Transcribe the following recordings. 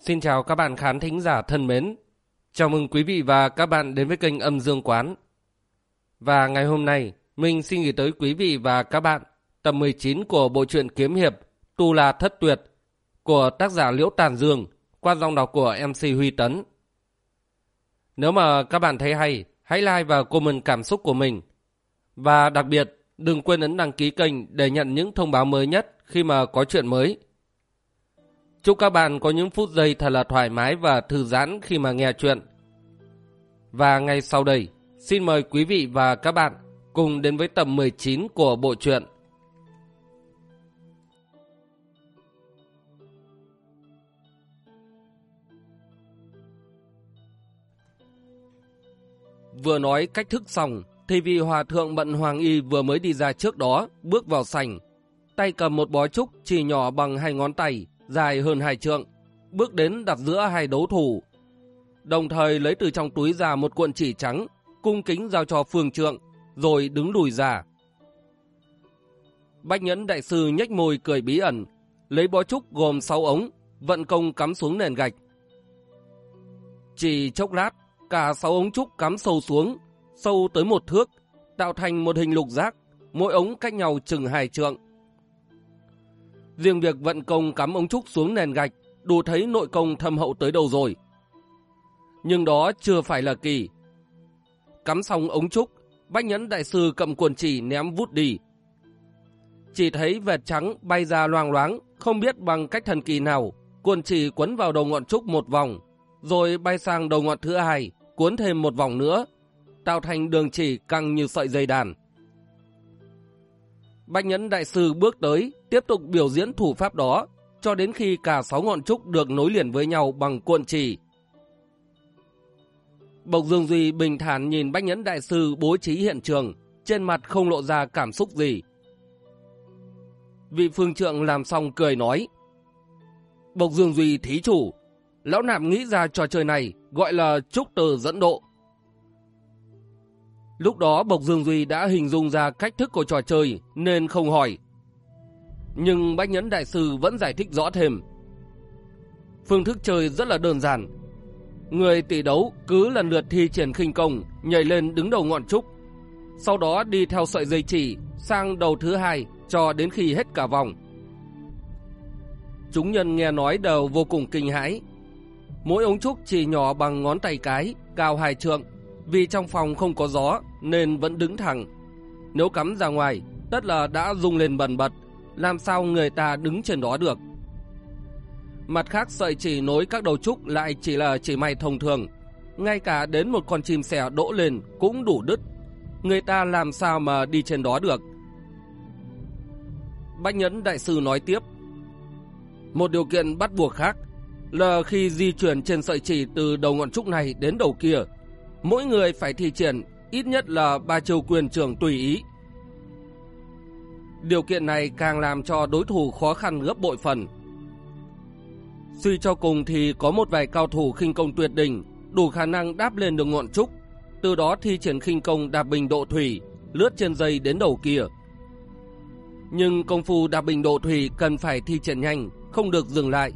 Xin chào các bạn khán thính giả thân mến. Chào mừng quý vị và các bạn đến với kênh Âm Dương Quán. Và ngày hôm nay, mình xin gửi tới quý vị và các bạn tập 19 của bộ truyện kiếm hiệp Tu La Thất Tuyệt của tác giả Liễu Tàn Dương qua dòng đọc của MC Huy Tấn. Nếu mà các bạn thấy hay, hãy like và comment cảm xúc của mình. Và đặc biệt, đừng quên ấn đăng ký kênh để nhận những thông báo mới nhất khi mà có chuyện mới. Chúc các bạn có những phút giây thật là thoải mái và thư giãn khi mà nghe chuyện. Và ngay sau đây, xin mời quý vị và các bạn cùng đến với tập 19 của bộ truyện. Vừa nói cách thức xong, thì vì hòa thượng bận hoàng y vừa mới đi ra trước đó, bước vào sảnh. Tay cầm một bó trúc chỉ nhỏ bằng hai ngón tay, dài hơn hai trượng, bước đến đặt giữa hai đấu thủ. Đồng thời lấy từ trong túi ra một cuộn chỉ trắng, cung kính giao cho phương trượng, rồi đứng lùi ra. Bách nhẫn đại sư nhếch môi cười bí ẩn, lấy bó trúc gồm 6 ống, vận công cắm xuống nền gạch. Chỉ chốc lát, cả 6 ống trúc cắm sâu xuống, sâu tới một thước, tạo thành một hình lục giác, mỗi ống cách nhau chừng hai trượng. Riêng việc vận công cắm ống trúc xuống nền gạch đủ thấy nội công thâm hậu tới đâu rồi. Nhưng đó chưa phải là kỳ. Cắm xong ống trúc, Bách Nhẫn Đại Sư cầm cuộn chỉ ném vút đi. Chỉ thấy vệt trắng bay ra loang loáng, không biết bằng cách thần kỳ nào, cuộn chỉ quấn vào đầu ngọn trúc một vòng, rồi bay sang đầu ngọn thứ hai, cuốn thêm một vòng nữa, tạo thành đường chỉ căng như sợi dây đàn. Bách Nhẫn Đại Sư bước tới, tiếp tục biểu diễn thủ pháp đó, cho đến khi cả sáu ngọn trúc được nối liền với nhau bằng cuộn chỉ. Bộc Dương Duy bình thản nhìn Bách Nhẫn Đại Sư bố trí hiện trường, trên mặt không lộ ra cảm xúc gì. Vị phương trượng làm xong cười nói, Bộc Dương Duy thí chủ, lão nạp nghĩ ra trò chơi này gọi là trúc từ dẫn độ. Lúc đó Bộc Dương Duy đã hình dung ra cách thức của trò chơi nên không hỏi. Nhưng Bách Nhẫn Đại Sư vẫn giải thích rõ thêm. Phương thức chơi rất là đơn giản. Người tỷ đấu cứ lần lượt thi triển khinh công, nhảy lên đứng đầu ngọn trúc. Sau đó đi theo sợi dây chỉ sang đầu thứ hai cho đến khi hết cả vòng. Chúng nhân nghe nói đều vô cùng kinh hãi. Mỗi ống trúc chỉ nhỏ bằng ngón tay cái, cao hai trượng. Vì trong phòng không có gió nên vẫn đứng thẳng. Nếu cắm ra ngoài, tất là đã rung lên bần bật, làm sao người ta đứng trên đó được. Mặt khác sợi chỉ nối các đầu trúc lại chỉ là chỉ may thông thường. Ngay cả đến một con chim sẻ đỗ lên cũng đủ đứt. Người ta làm sao mà đi trên đó được. Bách Nhẫn Đại Sư nói tiếp. Một điều kiện bắt buộc khác là khi di chuyển trên sợi chỉ từ đầu ngọn trúc này đến đầu kia, mỗi người phải thi triển ít nhất là ba chiêu quyền trưởng tùy ý. Điều kiện này càng làm cho đối thủ khó khăn gấp bội phần. Suy cho cùng thì có một vài cao thủ khinh công tuyệt đỉnh, đủ khả năng đáp lên được ngọn trúc, từ đó thi triển khinh công đạp bình độ thủy, lướt trên dây đến đầu kia. Nhưng công phu đạp bình độ thủy cần phải thi triển nhanh, không được dừng lại.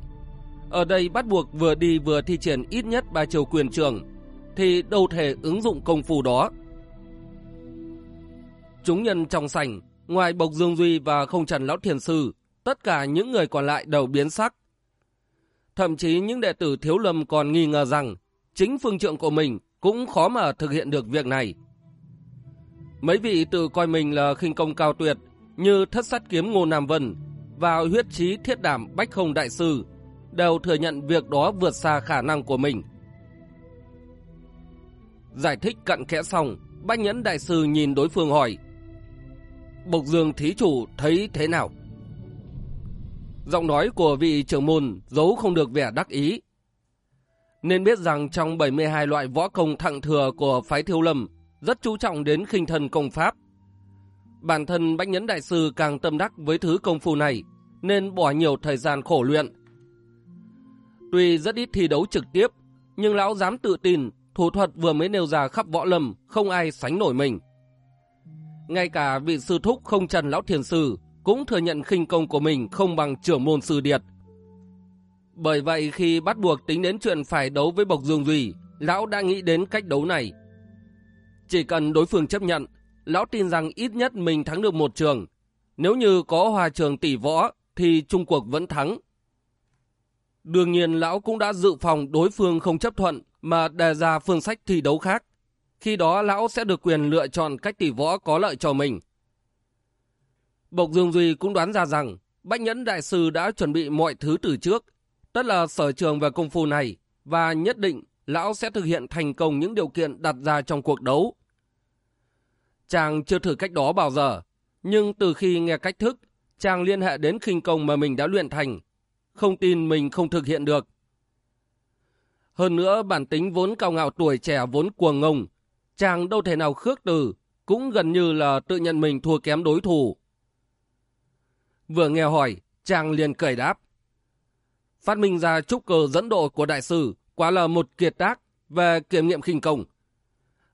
Ở đây bắt buộc vừa đi vừa thi triển ít nhất ba chiều quyền trường, thì đâu thể ứng dụng công phu đó. Chúng nhân trong sảnh, ngoài Bộc Dương Duy và không trần Lão Thiền Sư, tất cả những người còn lại đều biến sắc. Thậm chí những đệ tử Thiếu Lâm còn nghi ngờ rằng chính phương trượng của mình cũng khó mà thực hiện được việc này. Mấy vị tự coi mình là khinh công cao tuyệt như thất sát kiếm Ngô Nam Vân và huyết trí thiết đảm Bách Không Đại Sư đều thừa nhận việc đó vượt xa khả năng của mình. Giải thích cặn kẽ xong, Bách Nhẫn Đại Sư nhìn đối phương hỏi. Bộc Dương Thí Chủ thấy thế nào? Giọng nói của vị trưởng môn giấu không được vẻ đắc ý. Nên biết rằng trong 72 loại võ công thặng thừa của phái thiêu lâm rất chú trọng đến khinh thần công pháp. Bản thân Bách Nhẫn Đại Sư càng tâm đắc với thứ công phu này nên bỏ nhiều thời gian khổ luyện. Tuy rất ít thi đấu trực tiếp, nhưng lão dám tự tin thủ thuật vừa mới nêu ra khắp võ lâm, không ai sánh nổi mình. Ngay cả vị sư thúc không trần lão thiền sư cũng thừa nhận khinh công của mình không bằng trưởng môn sư điệt. Bởi vậy khi bắt buộc tính đến chuyện phải đấu với Bộc Dương Duy, lão đã nghĩ đến cách đấu này. Chỉ cần đối phương chấp nhận, lão tin rằng ít nhất mình thắng được một trường. Nếu như có hòa trường tỷ võ, thì Trung cuộc vẫn thắng. Đương nhiên lão cũng đã dự phòng đối phương không chấp thuận mà đề ra phương sách thi đấu khác. Khi đó lão sẽ được quyền lựa chọn cách tỷ võ có lợi cho mình. Bộc Dương Duy cũng đoán ra rằng Bách Nhẫn Đại Sư đã chuẩn bị mọi thứ từ trước, tất là sở trường về công phu này, và nhất định lão sẽ thực hiện thành công những điều kiện đặt ra trong cuộc đấu. Chàng chưa thử cách đó bao giờ, nhưng từ khi nghe cách thức, chàng liên hệ đến khinh công mà mình đã luyện thành, không tin mình không thực hiện được. Hơn nữa bản tính vốn cao ngạo tuổi trẻ vốn cuồng ngông, chàng đâu thể nào khước từ, cũng gần như là tự nhận mình thua kém đối thủ. Vừa nghe hỏi, chàng liền cười đáp. Phát minh ra trúc cờ dẫn độ của đại sư quá là một kiệt tác về kiểm nghiệm khinh công.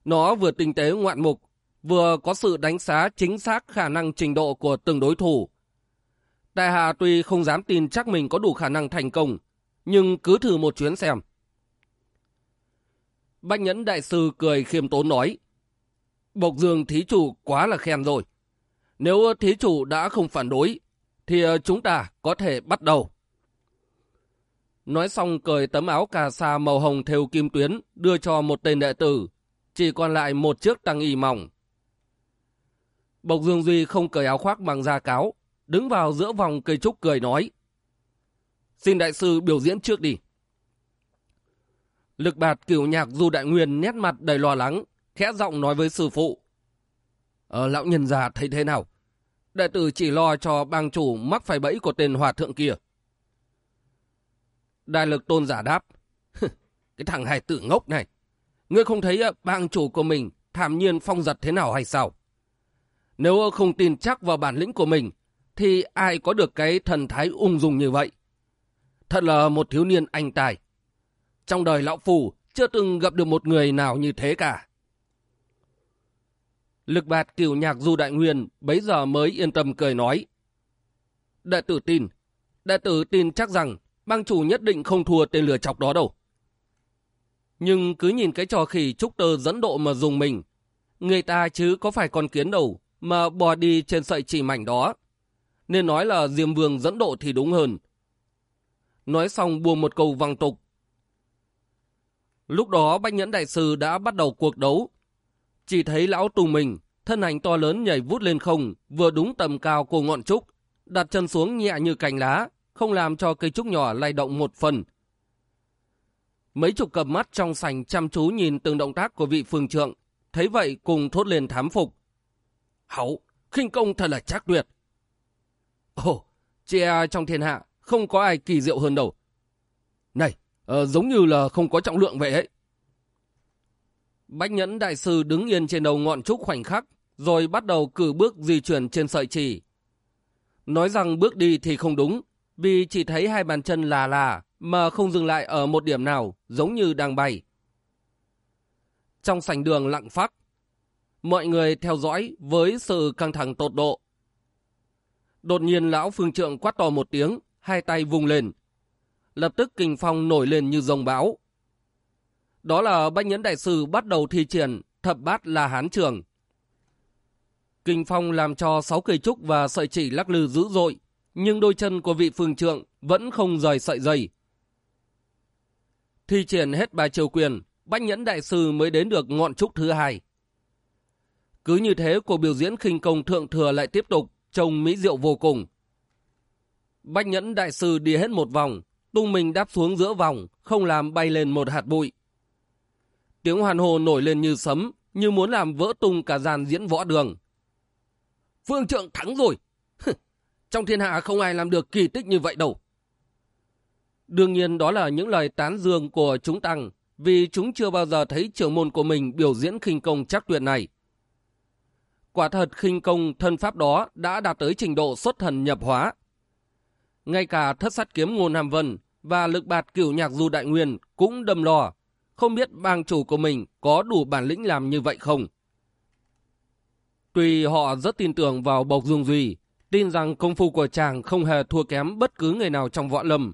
Nó vừa tinh tế ngoạn mục, vừa có sự đánh giá chính xác khả năng trình độ của từng đối thủ. Đại hạ tuy không dám tin chắc mình có đủ khả năng thành công, nhưng cứ thử một chuyến xem. Bách Nhẫn Đại Sư cười khiêm tốn nói, Bộc Dương thí chủ quá là khen rồi. Nếu thí chủ đã không phản đối, thì ờ, chúng ta có thể bắt đầu. Nói xong cởi tấm áo cà sa màu hồng theo kim tuyến đưa cho một tên đệ tử, chỉ còn lại một chiếc tăng y mỏng. Bộc Dương Duy không cởi áo khoác bằng da cáo, đứng vào giữa vòng cây trúc cười nói. Xin đại sư biểu diễn trước đi. Lực bạt cửu nhạc Du Đại Nguyên nét mặt đầy lo lắng, khẽ giọng nói với sư phụ. Ờ, lão nhân già thấy thế nào? Đệ tử chỉ lo cho bang chủ mắc phải bẫy của tên hòa thượng kia. Đại lực tôn giả đáp. Cái thằng hài tử ngốc này. Ngươi không thấy ờ, bang chủ của mình thảm nhiên phong giật thế nào hay sao? Nếu không tin chắc vào bản lĩnh của mình, thì ai có được cái thần thái ung dung như vậy? Thật là một thiếu niên anh tài. Trong đời lão phù chưa từng gặp được một người nào như thế cả. Lực bạt kiều nhạc du đại nguyên bấy giờ mới yên tâm cười nói. Đệ tử tin, đệ tử tin chắc rằng bang chủ nhất định không thua tên lừa chọc đó đâu. Nhưng cứ nhìn cái trò khỉ trúc tơ dẫn độ mà dùng mình, người ta chứ có phải con kiến đâu mà bò đi trên sợi chỉ mảnh đó. Nên nói là Diêm Vương dẫn độ thì đúng hơn. Nói xong buông một câu văng tục. Lúc đó Bách Nhẫn Đại Sư đã bắt đầu cuộc đấu. Chỉ thấy lão tù mình, thân hành to lớn nhảy vút lên không, vừa đúng tầm cao của ngọn trúc, đặt chân xuống nhẹ như cành lá, không làm cho cây trúc nhỏ lay động một phần. Mấy chục cặp mắt trong sành chăm chú nhìn từng động tác của vị phương trượng, thấy vậy cùng thốt lên thám phục. Hảo, khinh công thật là chắc tuyệt. Ồ, chị trong thiên hạ không có ai kỳ diệu hơn đâu. Này, Ờ, giống như là không có trọng lượng vậy ấy. Bách nhẫn đại sư đứng yên trên đầu ngọn trúc khoảnh khắc, rồi bắt đầu cử bước di chuyển trên sợi chỉ. Nói rằng bước đi thì không đúng, vì chỉ thấy hai bàn chân là là, mà không dừng lại ở một điểm nào, giống như đang bay. Trong sảnh đường lặng phát, mọi người theo dõi với sự căng thẳng tột độ. Đột nhiên lão phương trượng quát to một tiếng, hai tay vùng lên. Lập tức kinh phong nổi lên như rồng bão. Đó là bách nhẫn đại sư bắt đầu thi triển thập bát là hán trường. Kinh phong làm cho sáu cây trúc và sợi chỉ lắc lư dữ dội, nhưng đôi chân của vị phương trượng vẫn không rời sợi dây. Thi triển hết bài triều quyền, bách nhẫn đại sư mới đến được ngọn trúc thứ hai. Cứ như thế cuộc biểu diễn khinh công thượng thừa lại tiếp tục, trông mỹ diệu vô cùng. Bách nhẫn đại sư đi hết một vòng, tung mình đáp xuống giữa vòng, không làm bay lên một hạt bụi. Tiếng hoàn hồ nổi lên như sấm, như muốn làm vỡ tung cả dàn diễn võ đường. Phương trượng thắng rồi! Trong thiên hạ không ai làm được kỳ tích như vậy đâu. Đương nhiên đó là những lời tán dương của chúng tăng, vì chúng chưa bao giờ thấy trưởng môn của mình biểu diễn khinh công chắc tuyệt này. Quả thật khinh công thân pháp đó đã đạt tới trình độ xuất thần nhập hóa. Ngay cả thất sát kiếm ngô nam vân và lực bạt cửu nhạc du đại nguyên cũng đâm lò, không biết bang chủ của mình có đủ bản lĩnh làm như vậy không. Tuy họ rất tin tưởng vào Bộc Dương Duy, tin rằng công phu của chàng không hề thua kém bất cứ người nào trong võ lâm.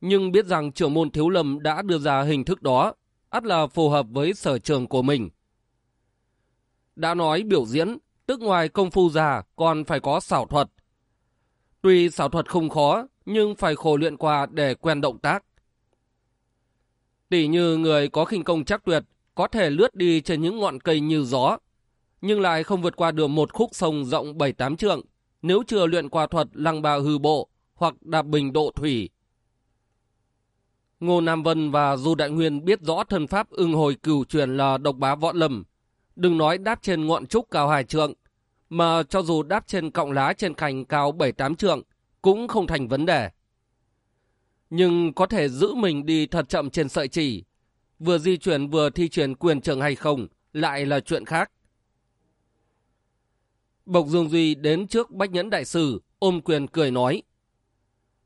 nhưng biết rằng trưởng môn Thiếu Lâm đã đưa ra hình thức đó, ắt là phù hợp với sở trường của mình. Đã nói biểu diễn, tức ngoài công phu già còn phải có xảo thuật. Tuy xảo thuật không khó, nhưng phải khổ luyện qua để quen động tác. Tỷ như người có khinh công chắc tuyệt, có thể lướt đi trên những ngọn cây như gió, nhưng lại không vượt qua được một khúc sông rộng 7-8 trượng, nếu chưa luyện qua thuật lăng bà hư bộ hoặc đạp bình độ thủy. Ngô Nam Vân và Du Đại Nguyên biết rõ thân pháp ưng hồi cửu truyền là độc bá võ lầm, Đừng nói đáp trên ngọn trúc cao hài trượng, mà cho dù đáp trên cọng lá trên cành cao 7-8 trượng, cũng không thành vấn đề. Nhưng có thể giữ mình đi thật chậm trên sợi chỉ, vừa di chuyển vừa thi chuyển quyền trường hay không, lại là chuyện khác. Bộc Dương Duy đến trước Bách Nhẫn Đại Sư, ôm quyền cười nói.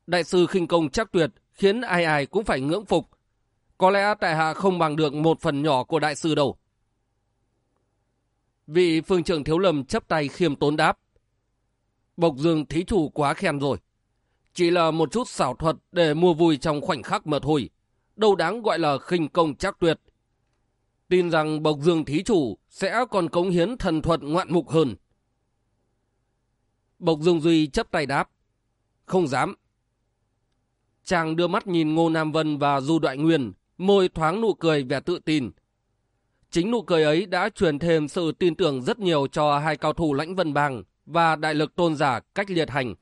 Đại sư khinh công chắc tuyệt, khiến ai ai cũng phải ngưỡng phục. Có lẽ tại hạ không bằng được một phần nhỏ của đại sư đâu. Vị phương trưởng thiếu lầm chấp tay khiêm tốn đáp. Bộc Dương thí chủ quá khen rồi. Chỉ là một chút xảo thuật để mua vui trong khoảnh khắc mà thôi. Đâu đáng gọi là khinh công chắc tuyệt. Tin rằng Bộc Dương thí chủ sẽ còn cống hiến thần thuật ngoạn mục hơn. Bộc Dương Duy chấp tay đáp. Không dám. Chàng đưa mắt nhìn Ngô Nam Vân và Du Đoại Nguyên, môi thoáng nụ cười vẻ tự tin. Chính nụ cười ấy đã truyền thêm sự tin tưởng rất nhiều cho hai cao thủ lãnh vân bang và đại lực tôn giả cách liệt hành.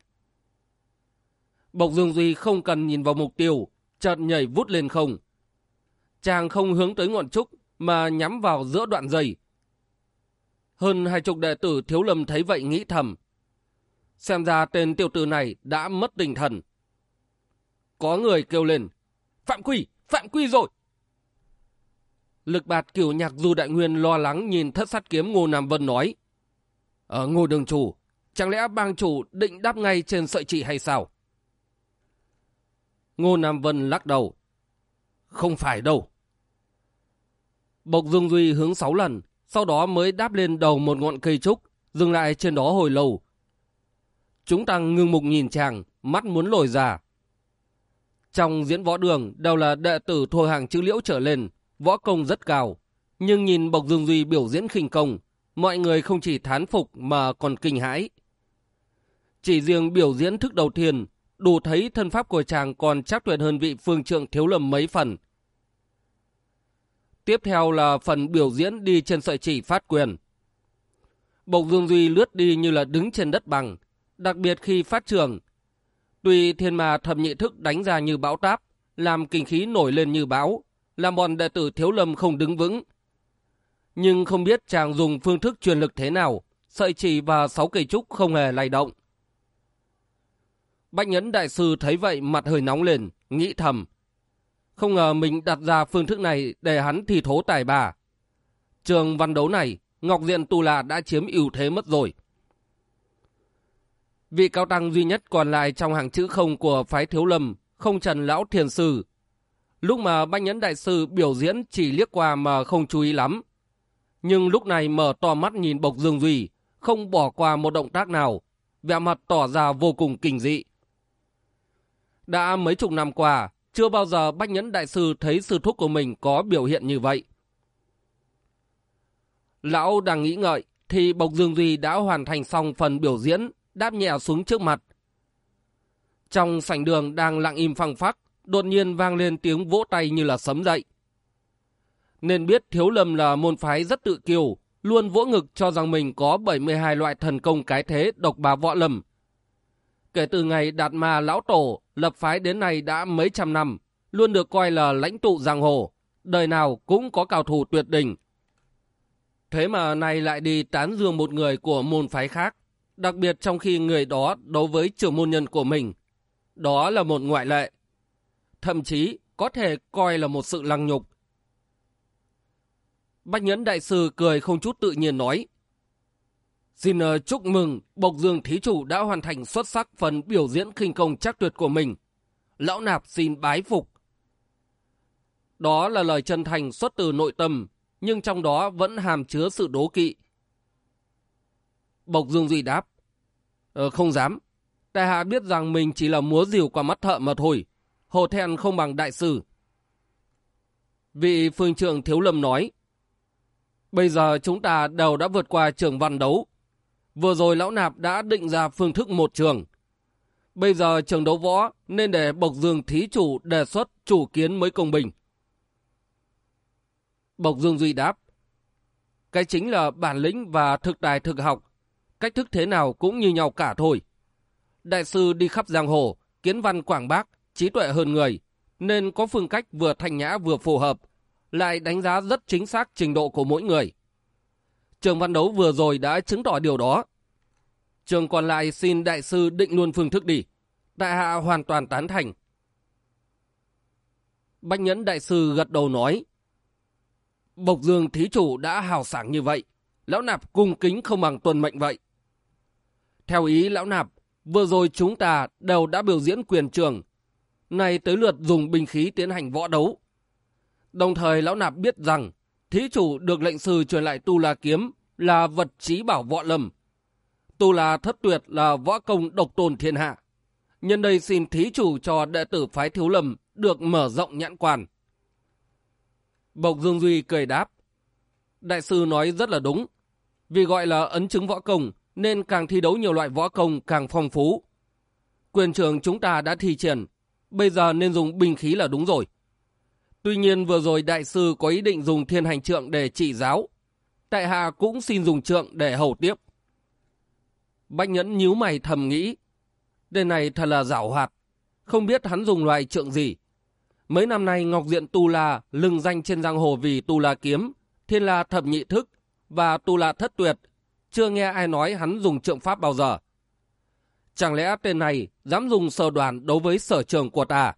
Bộc Dương Duy không cần nhìn vào mục tiêu, chợt nhảy vút lên không. Chàng không hướng tới ngọn trúc mà nhắm vào giữa đoạn dây. Hơn hai chục đệ tử thiếu lâm thấy vậy nghĩ thầm. Xem ra tên tiểu tử này đã mất tinh thần. Có người kêu lên. Phạm quy, phạm quy rồi. Lực bạt cửu nhạc du đại nguyên lo lắng nhìn thất sát kiếm Ngô Nam Vân nói. Ở ngô đường chủ, chẳng lẽ bang chủ định đáp ngay trên sợi chỉ hay sao? Ngô Nam Vân lắc đầu. Không phải đâu. Bộc Dương Duy hướng sáu lần, sau đó mới đáp lên đầu một ngọn cây trúc, dừng lại trên đó hồi lâu. Chúng tăng ngưng mục nhìn chàng, mắt muốn lồi ra. Trong diễn võ đường đều là đệ tử thôi hàng chữ liễu trở lên, võ công rất cao. Nhưng nhìn Bộc Dương Duy biểu diễn khinh công, mọi người không chỉ thán phục mà còn kinh hãi. Chỉ riêng biểu diễn thức đầu tiên, đủ thấy thân pháp của chàng còn chắc tuyệt hơn vị phương trượng thiếu lầm mấy phần. Tiếp theo là phần biểu diễn đi trên sợi chỉ phát quyền. Bộc Dương Duy lướt đi như là đứng trên đất bằng, đặc biệt khi phát trường. Tuy thiên ma thập nhị thức đánh ra như bão táp, làm kinh khí nổi lên như bão, làm bọn đệ tử thiếu lâm không đứng vững. Nhưng không biết chàng dùng phương thức truyền lực thế nào, sợi chỉ và sáu cây trúc không hề lay động. Bách Nhẫn Đại Sư thấy vậy mặt hơi nóng lên, nghĩ thầm. Không ngờ mình đặt ra phương thức này để hắn thi thố tài bà. Trường văn đấu này, Ngọc Diện Tu La đã chiếm ưu thế mất rồi. Vị cao tăng duy nhất còn lại trong hàng chữ không của phái thiếu lâm, không trần lão thiền sư. Lúc mà bách nhẫn đại sư biểu diễn chỉ liếc qua mà không chú ý lắm. Nhưng lúc này mở to mắt nhìn bộc dương duy, không bỏ qua một động tác nào, vẻ mặt tỏ ra vô cùng kinh dị. Đã mấy chục năm qua, chưa bao giờ bách nhẫn đại sư thấy sư thúc của mình có biểu hiện như vậy. Lão đang nghĩ ngợi, thì Bộc Dương Duy đã hoàn thành xong phần biểu diễn đáp nhẹ xuống trước mặt. Trong sảnh đường đang lặng im phăng phắc, đột nhiên vang lên tiếng vỗ tay như là sấm dậy. Nên biết Thiếu Lâm là môn phái rất tự kiêu, luôn vỗ ngực cho rằng mình có 72 loại thần công cái thế độc bá võ lâm. Kể từ ngày đạt ma lão tổ, lập phái đến nay đã mấy trăm năm, luôn được coi là lãnh tụ giang hồ, đời nào cũng có cao thủ tuyệt đỉnh. Thế mà nay lại đi tán dương một người của môn phái khác, đặc biệt trong khi người đó đối với trưởng môn nhân của mình. Đó là một ngoại lệ. Thậm chí có thể coi là một sự lăng nhục. Bách Nhẫn Đại Sư cười không chút tự nhiên nói. Xin ờ, chúc mừng Bộc Dương Thí Chủ đã hoàn thành xuất sắc phần biểu diễn khinh công chắc tuyệt của mình. Lão Nạp xin bái phục. Đó là lời chân thành xuất từ nội tâm, nhưng trong đó vẫn hàm chứa sự đố kỵ. Bộc Dương Duy đáp. Ờ, không dám. Đại hạ biết rằng mình chỉ là múa rìu qua mắt thợ mà thôi. Hồ thẹn không bằng đại sư. Vị phương trưởng Thiếu Lâm nói, Bây giờ chúng ta đều đã vượt qua trường văn đấu. Vừa rồi Lão Nạp đã định ra phương thức một trường. Bây giờ trường đấu võ nên để Bộc Dương thí chủ đề xuất chủ kiến mới công bình. Bộc Dương Duy đáp, Cái chính là bản lĩnh và thực tài thực học. Cách thức thế nào cũng như nhau cả thôi. Đại sư đi khắp giang hồ, kiến văn quảng bác, trí tuệ hơn người, nên có phương cách vừa thanh nhã vừa phù hợp, lại đánh giá rất chính xác trình độ của mỗi người. Trường văn đấu vừa rồi đã chứng tỏ điều đó. Trường còn lại xin đại sư định luôn phương thức đi. Đại hạ hoàn toàn tán thành. Bách nhẫn đại sư gật đầu nói. Bộc dương thí chủ đã hào sảng như vậy. Lão nạp cung kính không bằng tuần mệnh vậy. Theo ý lão nạp, vừa rồi chúng ta đều đã biểu diễn quyền trường. Này tới lượt dùng binh khí tiến hành võ đấu. Đồng thời lão nạp biết rằng, thí chủ được lệnh sư truyền lại tu la kiếm là vật trí bảo võ lâm. Tu la thất tuyệt là võ công độc tồn thiên hạ. Nhân đây xin thí chủ cho đệ tử phái thiếu lâm được mở rộng nhãn quan. Bộc Dương Duy cười đáp. Đại sư nói rất là đúng. Vì gọi là ấn chứng võ công nên càng thi đấu nhiều loại võ công càng phong phú. Quyền trường chúng ta đã thi triển. Bây giờ nên dùng binh khí là đúng rồi. Tuy nhiên vừa rồi đại sư có ý định dùng thiên hành trượng để trị giáo. Tại hạ cũng xin dùng trượng để hầu tiếp. Bách nhẫn nhíu mày thầm nghĩ. Tên này thật là giảo hoạt. Không biết hắn dùng loại trượng gì. Mấy năm nay Ngọc Diện Tu La lừng danh trên giang hồ vì Tu La Kiếm, Thiên La Thập Nhị Thức và Tu La Thất Tuyệt. Chưa nghe ai nói hắn dùng trượng pháp bao giờ. Chẳng lẽ tên này dám dùng sở đoàn đối với sở trường của ta?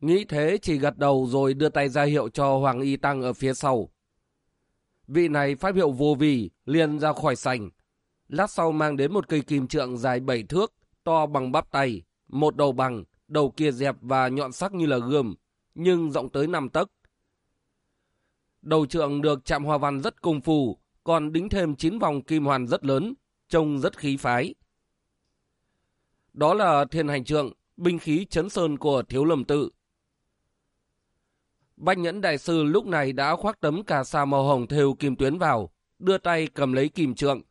Nghĩ thế chỉ gật đầu rồi đưa tay ra hiệu cho Hoàng Y Tăng ở phía sau. Vị này phát hiệu vô vì, liền ra khỏi sành. Lát sau mang đến một cây kim trượng dài bảy thước, to bằng bắp tay, một đầu bằng, đầu kia dẹp và nhọn sắc như là gươm, nhưng rộng tới 5 tấc. Đầu trượng được chạm hoa văn rất công phu, còn đính thêm chín vòng kim hoàn rất lớn, trông rất khí phái. Đó là thiên hành trượng, binh khí chấn sơn của thiếu lầm tự. Bách nhẫn đại sư lúc này đã khoác tấm cà sa màu hồng thêu kim tuyến vào, đưa tay cầm lấy kim trượng.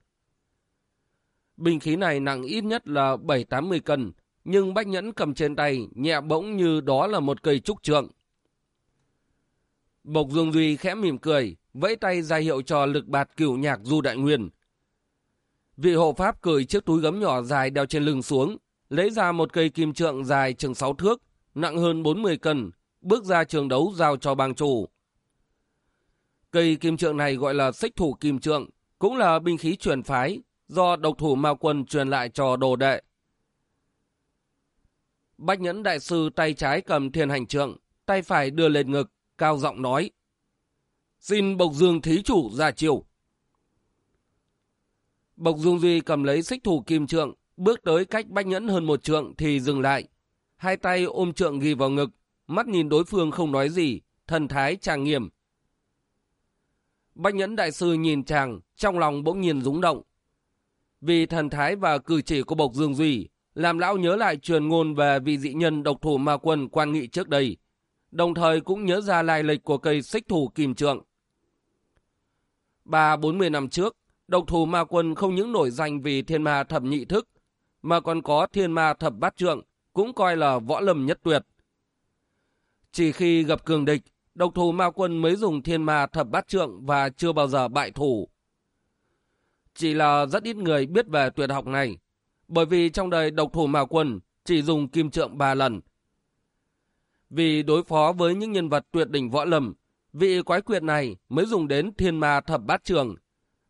Bình khí này nặng ít nhất là 7-80 cân, nhưng bách nhẫn cầm trên tay nhẹ bỗng như đó là một cây trúc trượng. Bộc Dương Duy khẽ mỉm cười, vẫy tay ra hiệu cho lực bạt cửu nhạc du đại nguyên. Vị hộ pháp cười chiếc túi gấm nhỏ dài đeo trên lưng xuống, lấy ra một cây kim trượng dài chừng 6 thước, nặng hơn 40 cân, bước ra trường đấu giao cho bang chủ. Cây kim trượng này gọi là xích thủ kim trượng, cũng là binh khí truyền phái, do độc thủ ma quân truyền lại cho đồ đệ. Bách nhẫn đại sư tay trái cầm thiên hành trượng, tay phải đưa lên ngực, cao giọng nói. Xin Bộc Dương thí chủ ra chiều. Bộc Dương Duy cầm lấy xích thủ kim trượng, bước tới cách bách nhẫn hơn một trượng thì dừng lại. Hai tay ôm trượng ghi vào ngực, mắt nhìn đối phương không nói gì, thần thái trang nghiêm. Bách nhẫn đại sư nhìn chàng, trong lòng bỗng nhiên rúng động. Vì thần thái và cử chỉ của Bộc Dương Duy, làm lão nhớ lại truyền ngôn về vị dị nhân độc thủ ma quân quan nghị trước đây, đồng thời cũng nhớ ra lai lịch của cây xích thủ kim trượng. Ba bốn mươi năm trước, độc thủ ma quân không những nổi danh vì thiên ma thập nhị thức, mà còn có thiên ma thập bát trượng, cũng coi là võ lâm nhất tuyệt. Chỉ khi gặp cường địch, độc thủ ma quân mới dùng thiên ma thập bát trượng và chưa bao giờ bại thủ. Chỉ là rất ít người biết về tuyệt học này, bởi vì trong đời độc thủ ma quân chỉ dùng kim trượng ba lần. Vì đối phó với những nhân vật tuyệt đỉnh võ lâm, vị quái quyệt này mới dùng đến thiên ma thập bát trường,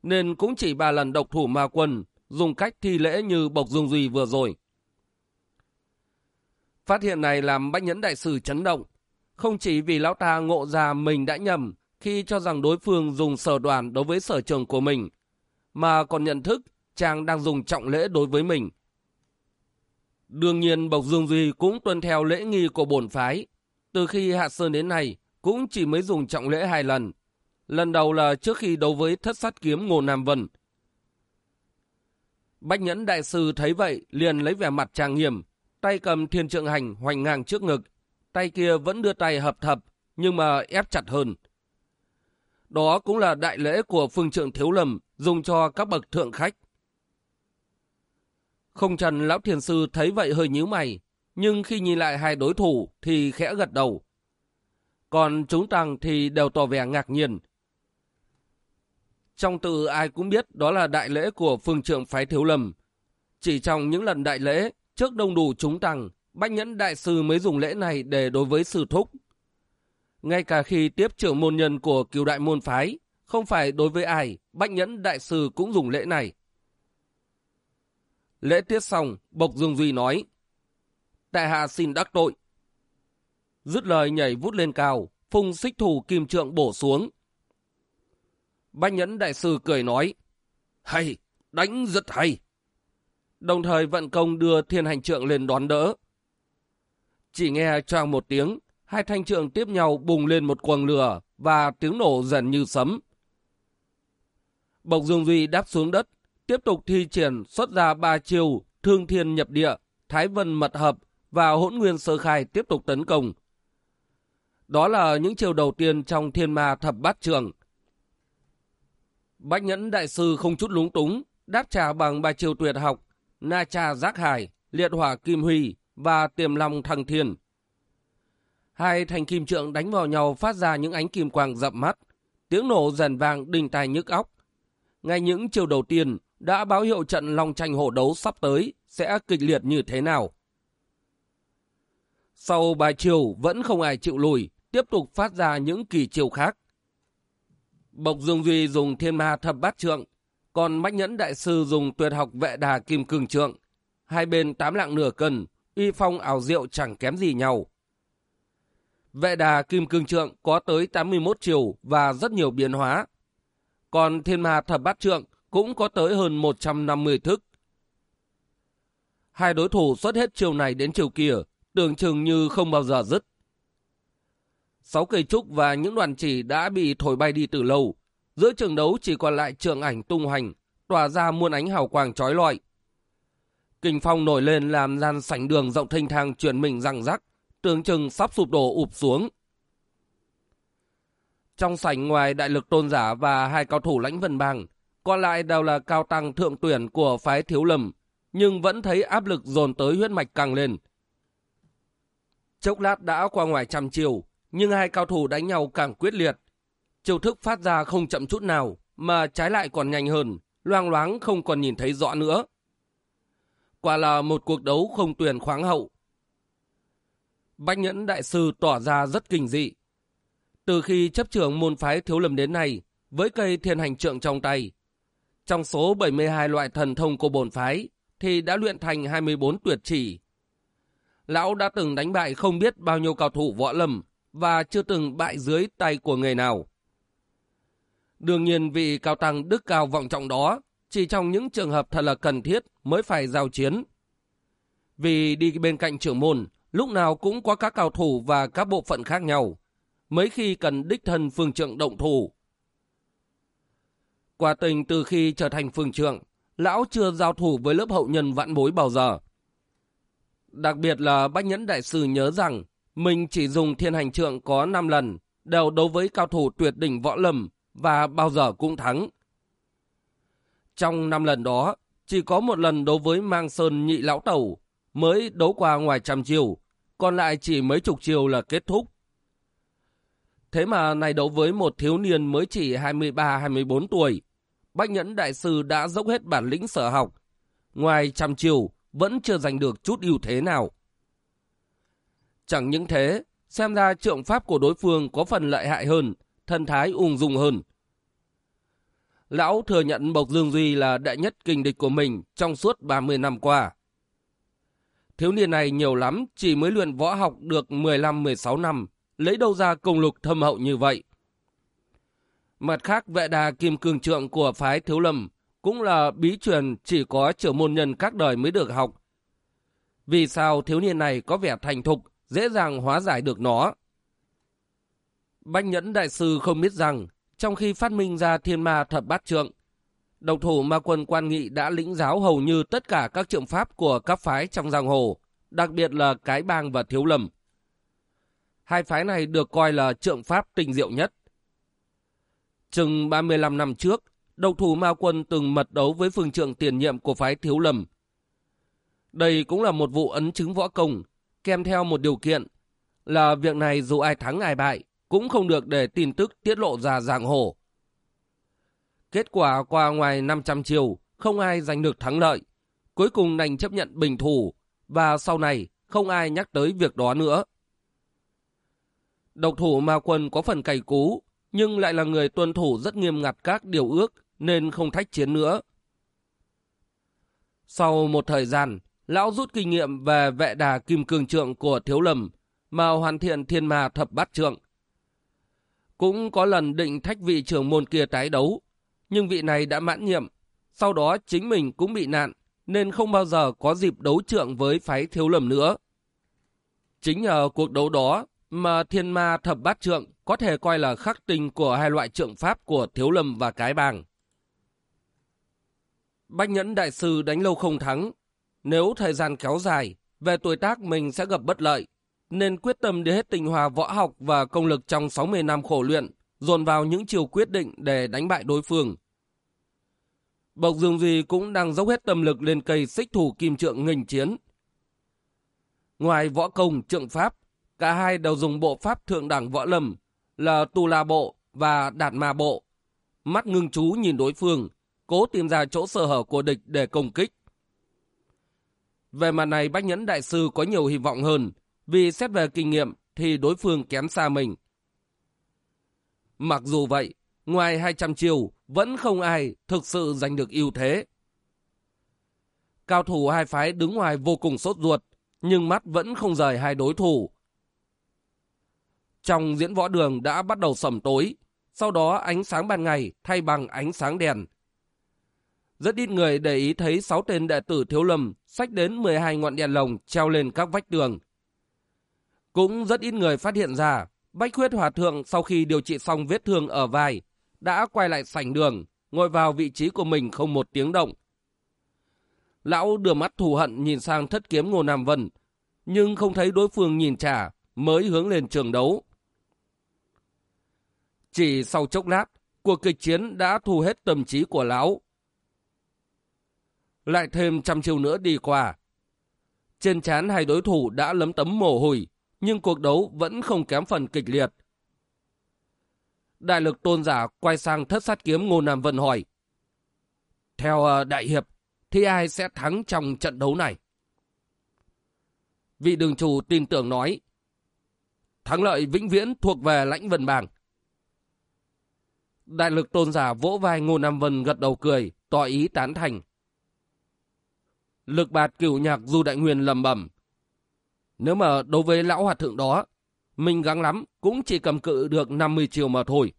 nên cũng chỉ ba lần độc thủ ma quân dùng cách thi lễ như Bộc Dung Duy vừa rồi. Phát hiện này làm bách nhẫn đại sử chấn động, không chỉ vì lão ta ngộ ra mình đã nhầm khi cho rằng đối phương dùng sở đoàn đối với sở trường của mình, mà còn nhận thức chàng đang dùng trọng lễ đối với mình. Đương nhiên Bộc Dương Duy cũng tuân theo lễ nghi của bổn phái. Từ khi Hạ Sơn đến nay cũng chỉ mới dùng trọng lễ hai lần. Lần đầu là trước khi đấu với thất sát kiếm Ngô Nam Vân. Bách Nhẫn Đại Sư thấy vậy liền lấy vẻ mặt trang nghiêm, tay cầm thiên trượng hành hoành ngang trước ngực, tay kia vẫn đưa tay hợp thập, nhưng mà ép chặt hơn. Đó cũng là đại lễ của phương trượng thiếu lầm dùng cho các bậc thượng khách. Không trần lão thiền sư thấy vậy hơi nhíu mày, nhưng khi nhìn lại hai đối thủ thì khẽ gật đầu. Còn chúng tăng thì đều tỏ vẻ ngạc nhiên. Trong từ ai cũng biết đó là đại lễ của phương trượng phái thiếu lầm. Chỉ trong những lần đại lễ, trước đông đủ chúng tăng, bách nhẫn đại sư mới dùng lễ này để đối với sư thúc. Ngay cả khi tiếp trưởng môn nhân của cửu đại môn phái, không phải đối với ai, bách nhẫn đại sư cũng dùng lễ này. Lễ tiết xong, Bộc Dương Duy nói, Tại hạ xin đắc tội. Dứt lời nhảy vút lên cao, phung xích thủ kim trượng bổ xuống. Bách nhẫn đại sư cười nói, Hay, đánh rất hay. Đồng thời vận công đưa thiên hành trượng lên đón đỡ. Chỉ nghe choang một tiếng, hai thanh trượng tiếp nhau bùng lên một quầng lửa và tiếng nổ dần như sấm. Bộc Dương Duy đáp xuống đất, tiếp tục thi triển xuất ra ba chiều thương thiên nhập địa, thái vân mật hợp và hỗn nguyên sơ khai tiếp tục tấn công. Đó là những chiều đầu tiên trong thiên ma thập bát trường. Bách nhẫn đại sư không chút lúng túng, đáp trả bằng bài triều tuyệt học, na cha giác hải, liệt hỏa kim huy và tiềm long thăng thiên. Hai thành kim trượng đánh vào nhau phát ra những ánh kim quang rậm mắt, tiếng nổ dần vang đình tai nhức óc. Ngay những chiều đầu tiên đã báo hiệu trận long tranh hổ đấu sắp tới sẽ kịch liệt như thế nào. Sau bài chiều vẫn không ai chịu lùi, tiếp tục phát ra những kỳ chiều khác. Bộc Dương Duy dùng thiên ma thập bát trượng, còn Bách Nhẫn Đại Sư dùng tuyệt học vệ đà kim Cương trượng. Hai bên tám lạng nửa cân, uy phong ảo diệu chẳng kém gì nhau. Vệ đà kim cương trượng có tới 81 chiều và rất nhiều biến hóa. Còn thiên ma thập bát trượng cũng có tới hơn 150 thức. Hai đối thủ xuất hết chiều này đến chiều kia, tưởng chừng như không bao giờ dứt. Sáu cây trúc và những đoàn chỉ đã bị thổi bay đi từ lâu. Giữa trường đấu chỉ còn lại trường ảnh tung hoành, tỏa ra muôn ánh hào quang trói lọi. Kinh phong nổi lên làm gian sảnh đường rộng thanh thang chuyển mình răng rắc, tường chừng sắp sụp đổ ụp xuống. Trong sảnh ngoài đại lực tôn giả và hai cao thủ lãnh vân bang, còn lại đều là cao tăng thượng tuyển của phái thiếu lầm, nhưng vẫn thấy áp lực dồn tới huyết mạch càng lên. Chốc lát đã qua ngoài trăm chiều, nhưng hai cao thủ đánh nhau càng quyết liệt. Chiêu thức phát ra không chậm chút nào, mà trái lại còn nhanh hơn, loang loáng không còn nhìn thấy rõ nữa. Quả là một cuộc đấu không tuyển khoáng hậu, Bách Nhẫn Đại Sư tỏ ra rất kinh dị. Từ khi chấp trưởng môn phái thiếu lầm đến nay, với cây thiên hành trượng trong tay, trong số 72 loại thần thông của bổn phái, thì đã luyện thành 24 tuyệt chỉ. Lão đã từng đánh bại không biết bao nhiêu cao thủ võ lâm và chưa từng bại dưới tay của người nào. Đương nhiên vị cao tăng đức cao vọng trọng đó chỉ trong những trường hợp thật là cần thiết mới phải giao chiến. Vì đi bên cạnh trưởng môn, lúc nào cũng có các cao thủ và các bộ phận khác nhau, mấy khi cần đích thân phương trượng động thủ. Quả tình từ khi trở thành phương trượng, lão chưa giao thủ với lớp hậu nhân vạn bối bao giờ. Đặc biệt là Bách Nhẫn Đại Sư nhớ rằng mình chỉ dùng thiên hành trượng có 5 lần, đều đấu với cao thủ tuyệt đỉnh võ lâm và bao giờ cũng thắng. Trong 5 lần đó, chỉ có một lần đấu với Mang Sơn nhị lão tẩu mới đấu qua ngoài trăm chiều, còn lại chỉ mấy chục chiều là kết thúc. Thế mà này đấu với một thiếu niên mới chỉ 23-24 tuổi, Bách Nhẫn Đại Sư đã dốc hết bản lĩnh sở học. Ngoài trăm chiều, vẫn chưa giành được chút ưu thế nào. Chẳng những thế, xem ra trượng pháp của đối phương có phần lợi hại hơn, thân thái ung dung hơn. Lão thừa nhận Bộc Dương Duy là đại nhất kinh địch của mình trong suốt 30 năm qua. Thiếu niên này nhiều lắm, chỉ mới luyện võ học được 15-16 năm, lấy đâu ra công lục thâm hậu như vậy. Mặt khác, vệ đà kim cương trượng của phái thiếu lâm cũng là bí truyền chỉ có trưởng môn nhân các đời mới được học. Vì sao thiếu niên này có vẻ thành thục, dễ dàng hóa giải được nó? Bách Nhẫn Đại Sư không biết rằng, trong khi phát minh ra thiên ma thập bát trượng, Độc thủ ma quân quan nghị đã lĩnh giáo hầu như tất cả các trượng pháp của các phái trong giang hồ, đặc biệt là Cái Bang và Thiếu lầm. Hai phái này được coi là trượng pháp tinh diệu nhất. Chừng 35 năm trước, độc thủ Ma Quân từng mật đấu với phương trượng tiền nhiệm của phái Thiếu lầm. Đây cũng là một vụ ấn chứng võ công, kèm theo một điều kiện là việc này dù ai thắng ai bại, cũng không được để tin tức tiết lộ ra giang hồ. Kết quả qua ngoài 500 chiều, không ai giành được thắng lợi. Cuối cùng đành chấp nhận bình thủ, và sau này không ai nhắc tới việc đó nữa. Độc thủ Ma Quân có phần cày cú, nhưng lại là người tuân thủ rất nghiêm ngặt các điều ước, nên không thách chiến nữa. Sau một thời gian, lão rút kinh nghiệm về vệ đà kim cương trượng của Thiếu Lâm, mà hoàn thiện thiên ma thập bát trượng. Cũng có lần định thách vị trưởng môn kia tái đấu, nhưng vị này đã mãn nhiệm, sau đó chính mình cũng bị nạn, nên không bao giờ có dịp đấu trượng với phái thiếu lầm nữa. Chính nhờ cuộc đấu đó mà thiên ma thập bát trượng có thể coi là khắc tinh của hai loại trượng pháp của thiếu lâm và cái bàng. Bách nhẫn đại sư đánh lâu không thắng. Nếu thời gian kéo dài, về tuổi tác mình sẽ gặp bất lợi, nên quyết tâm đi hết tình hòa võ học và công lực trong 60 năm khổ luyện, dồn vào những chiều quyết định để đánh bại đối phương. Bộc Dương Duy cũng đang dốc hết tâm lực lên cây xích thủ kim trượng nghênh chiến. Ngoài võ công trượng pháp, cả hai đều dùng bộ pháp thượng đẳng võ lâm là tu la bộ và đạt ma bộ. Mắt ngưng chú nhìn đối phương, cố tìm ra chỗ sơ hở của địch để công kích. Về mặt này Bách Nhẫn Đại Sư có nhiều hy vọng hơn, vì xét về kinh nghiệm thì đối phương kém xa mình. Mặc dù vậy, ngoài 200 chiều, vẫn không ai thực sự giành được ưu thế. Cao thủ hai phái đứng ngoài vô cùng sốt ruột, nhưng mắt vẫn không rời hai đối thủ. Trong diễn võ đường đã bắt đầu sầm tối, sau đó ánh sáng ban ngày thay bằng ánh sáng đèn. Rất ít người để ý thấy 6 tên đệ tử thiếu lầm sách đến 12 ngọn đèn lồng treo lên các vách tường. Cũng rất ít người phát hiện ra Bách huyết hòa thượng sau khi điều trị xong vết thương ở vai đã quay lại sảnh đường, ngồi vào vị trí của mình không một tiếng động. Lão đưa mắt thù hận nhìn sang thất kiếm Ngô Nam Vân, nhưng không thấy đối phương nhìn trả, mới hướng lên trường đấu. Chỉ sau chốc lát, cuộc kịch chiến đã thu hết tâm trí của lão. Lại thêm trăm chiêu nữa đi qua. Trên chán hai đối thủ đã lấm tấm mồ hôi, nhưng cuộc đấu vẫn không kém phần kịch liệt. Đại lực tôn giả quay sang thất sát kiếm Ngô Nam Vân hỏi. Theo ờ, đại hiệp, thì ai sẽ thắng trong trận đấu này? Vị đường chủ tin tưởng nói. Thắng lợi vĩnh viễn thuộc về lãnh vân bàng. Đại lực tôn giả vỗ vai Ngô Nam Vân gật đầu cười, tỏ ý tán thành. Lực bạt cửu nhạc Du Đại Nguyên lầm bẩm. Nếu mà đối với lão hòa thượng đó, mình gắng lắm cũng chỉ cầm cự được 50 chiều mà thôi.